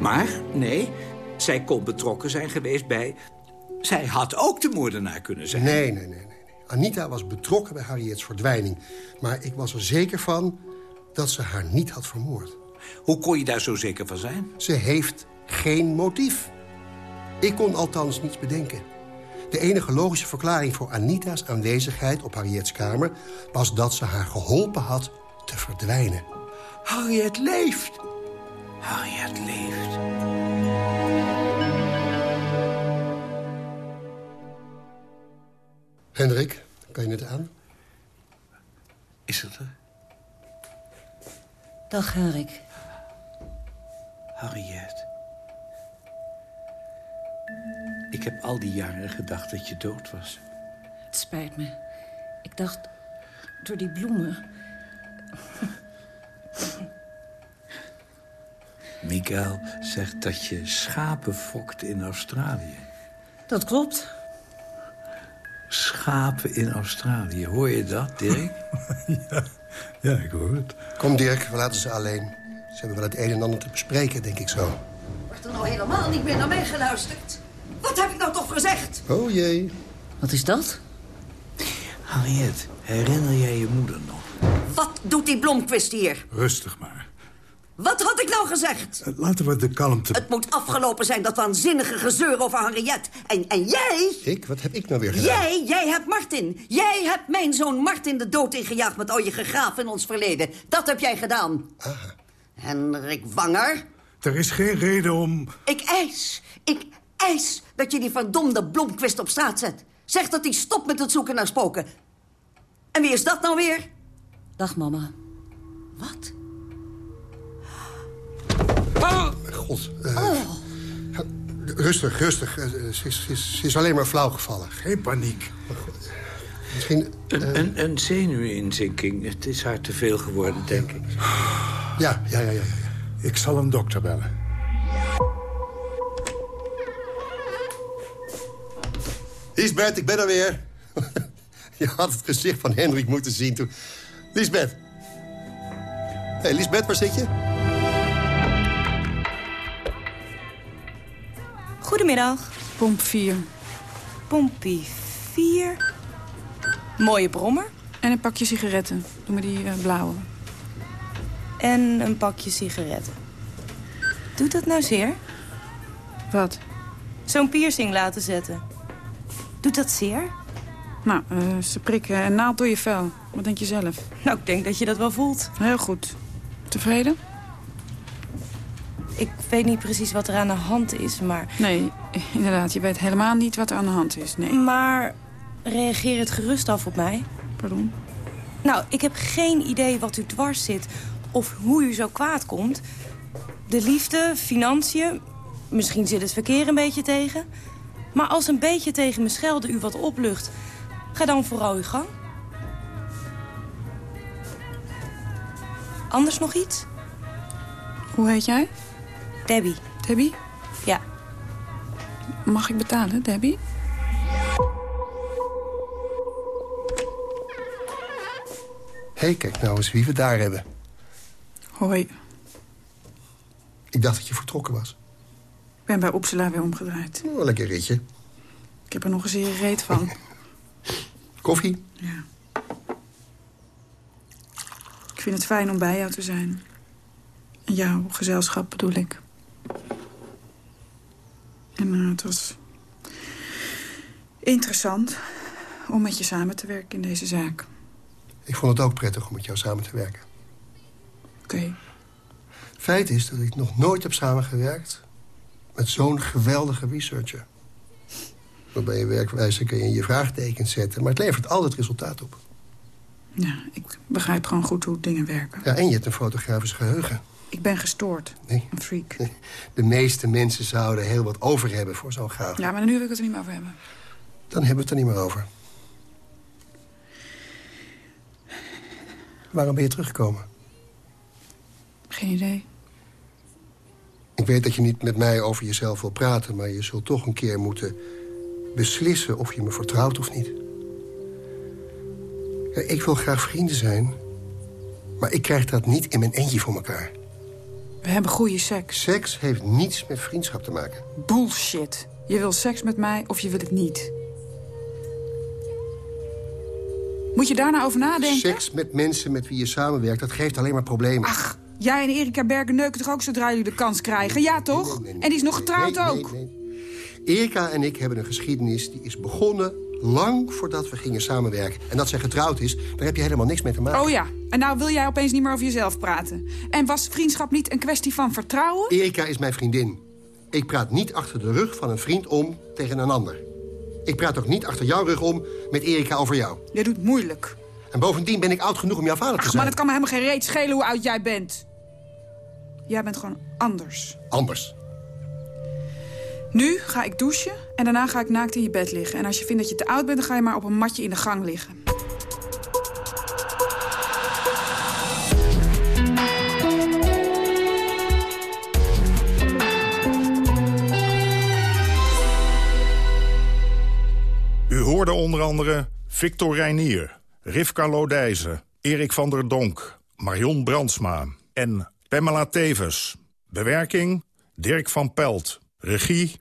Maar, nee, zij kon betrokken zijn geweest bij... Zij had ook de moordenaar kunnen zijn. Nee, nee, nee. nee. nee. Anita was betrokken bij Harriets verdwijning. Maar ik was er zeker van dat ze haar niet had vermoord. Hoe kon je daar zo zeker van zijn? Ze heeft geen motief. Ik kon althans niets bedenken. De enige logische verklaring voor Anita's aanwezigheid op Harriets kamer... was dat ze haar geholpen had te verdwijnen. Harriet leeft. Harriet leeft. Hendrik, kan je het aan? Is het er? Dag, Henrik. Harriet. Ik heb al die jaren gedacht dat je dood was. Het spijt me. Ik dacht, door die bloemen... Miguel zegt dat je schapen fokt in Australië. Dat klopt. Schapen in Australië. Hoor je dat, Dirk? [laughs] ja, ja, ik hoor het. Kom, Dirk, we laten ze alleen. Ze hebben wel het een en ander te bespreken, denk ik zo. Wordt er nou helemaal niet meer naar mij geluisterd? Wat heb ik nou toch gezegd? Oh jee. Wat is dat? Harriet, herinner jij je moeder nog? Wat doet die Blomquist hier? Rustig maar. Wat nou gezegd? Eh, Laten we de kalmte... Het moet afgelopen zijn, dat waanzinnige gezeur over Henriette. En, en jij... Ik? Wat heb ik nou weer gedaan? Jij, jij hebt Martin. Jij hebt mijn zoon Martin de dood ingejaagd met al je gegraaf in ons verleden. Dat heb jij gedaan. Ah. Henrik Wanger. Er is geen reden om... Ik eis, ik eis dat je die verdomde Blomquist op straat zet. Zeg dat hij stopt met het zoeken naar spoken. En wie is dat nou weer? Dag, mama. Wat? God. eh, Rustig, rustig. Eh, Ze is, ze is- ze is alleen maar flauw gevallen. Geen paniek. Misschien... Een, een, een zenuwinzinking. Het is haar te veel geworden, denk ik. Ja, ja, ja, ja. ja. Ik zal een dokter bellen. Lisbeth, ik ben er weer. [laughs] Je had het gezicht van Hendrik moeten zien toen... Lisbeth. Hé, hey, Lisbeth, waar zit je? Goedemiddag. Pomp 4. Pompie 4. Mooie brommer. En een pakje sigaretten. Doe maar die eh, blauwe. En een pakje sigaretten. Doet dat nou zeer? Wat? Zo'n piercing laten zetten. Doet dat zeer? Nou, eh, ze prikken een naald door je vel. Wat denk je zelf? Nou, ik denk dat je dat wel voelt. Heel goed. Tevreden? Ik weet niet precies wat er aan de hand is, maar... Nee, inderdaad. Je weet helemaal niet wat er aan de hand is. Nee. Maar reageer het gerust af op mij. Pardon? Nou, ik heb geen idee wat u dwars zit of hoe u zo kwaad komt. De liefde, financiën, misschien zit het verkeer een beetje tegen. Maar als een beetje tegen me schelden u wat oplucht, ga dan vooral uw gang. Anders nog iets? Hoe heet jij? Debbie. Debbie? Ja. Mag ik betalen, Debbie? Hé, hey, kijk nou eens wie we daar hebben. Hoi. Ik dacht dat je vertrokken was. Ik ben bij Uppsala weer omgedraaid. Oh, lekker ritje. Ik heb er nog een zeer reet van. [laughs] Koffie? Ja. Ik vind het fijn om bij jou te zijn. En jouw gezelschap bedoel ik. En eh, het was interessant om met je samen te werken in deze zaak. Ik vond het ook prettig om met jou samen te werken. Oké. Feit is dat ik nog nooit heb samengewerkt... met zo'n geweldige researcher. Want bij je werkwijze kun je je vraagtekens zetten... maar het levert altijd resultaat op. Ja, ik begrijp gewoon goed hoe dingen werken. Ja, en je hebt een fotografisch geheugen. Ik ben gestoord. Nee. Een freak. De meeste mensen zouden heel wat over hebben voor zo'n gaaf. Ja, maar nu wil ik het er niet meer over hebben. Dan hebben we het er niet meer over. Waarom ben je teruggekomen? Geen idee. Ik weet dat je niet met mij over jezelf wil praten... maar je zult toch een keer moeten beslissen of je me vertrouwt of niet. Ja, ik wil graag vrienden zijn... maar ik krijg dat niet in mijn eentje voor elkaar. We hebben goede seks. Seks heeft niets met vriendschap te maken. Bullshit. Je wil seks met mij of je wil het niet. Moet je daar nou over nadenken? Seks met mensen met wie je samenwerkt, dat geeft alleen maar problemen. Ach, jij en Erika Bergen neuken toch ook zodra jullie de kans krijgen? Ja, toch? en die is nog getrouwd ook. Erika en ik hebben een geschiedenis die is begonnen lang voordat we gingen samenwerken. En dat zij getrouwd is, daar heb je helemaal niks mee te maken. Oh ja, en nou wil jij opeens niet meer over jezelf praten. En was vriendschap niet een kwestie van vertrouwen? Erika is mijn vriendin. Ik praat niet achter de rug van een vriend om tegen een ander. Ik praat ook niet achter jouw rug om met Erika over jou. Je doet moeilijk. En bovendien ben ik oud genoeg om jouw vader te zijn. maar het kan me helemaal geen reet schelen hoe oud jij bent. Jij bent gewoon anders. Anders. Nu ga ik douchen en daarna ga ik naakt in je bed liggen. En als je vindt dat je te oud bent, dan ga je maar op een matje in de gang liggen. U hoorde onder andere Victor Reinier, Rivka Lodijzen, Erik van der Donk, Marion Brandsma en Pamela Tevens. Bewerking Dirk van Pelt. Regie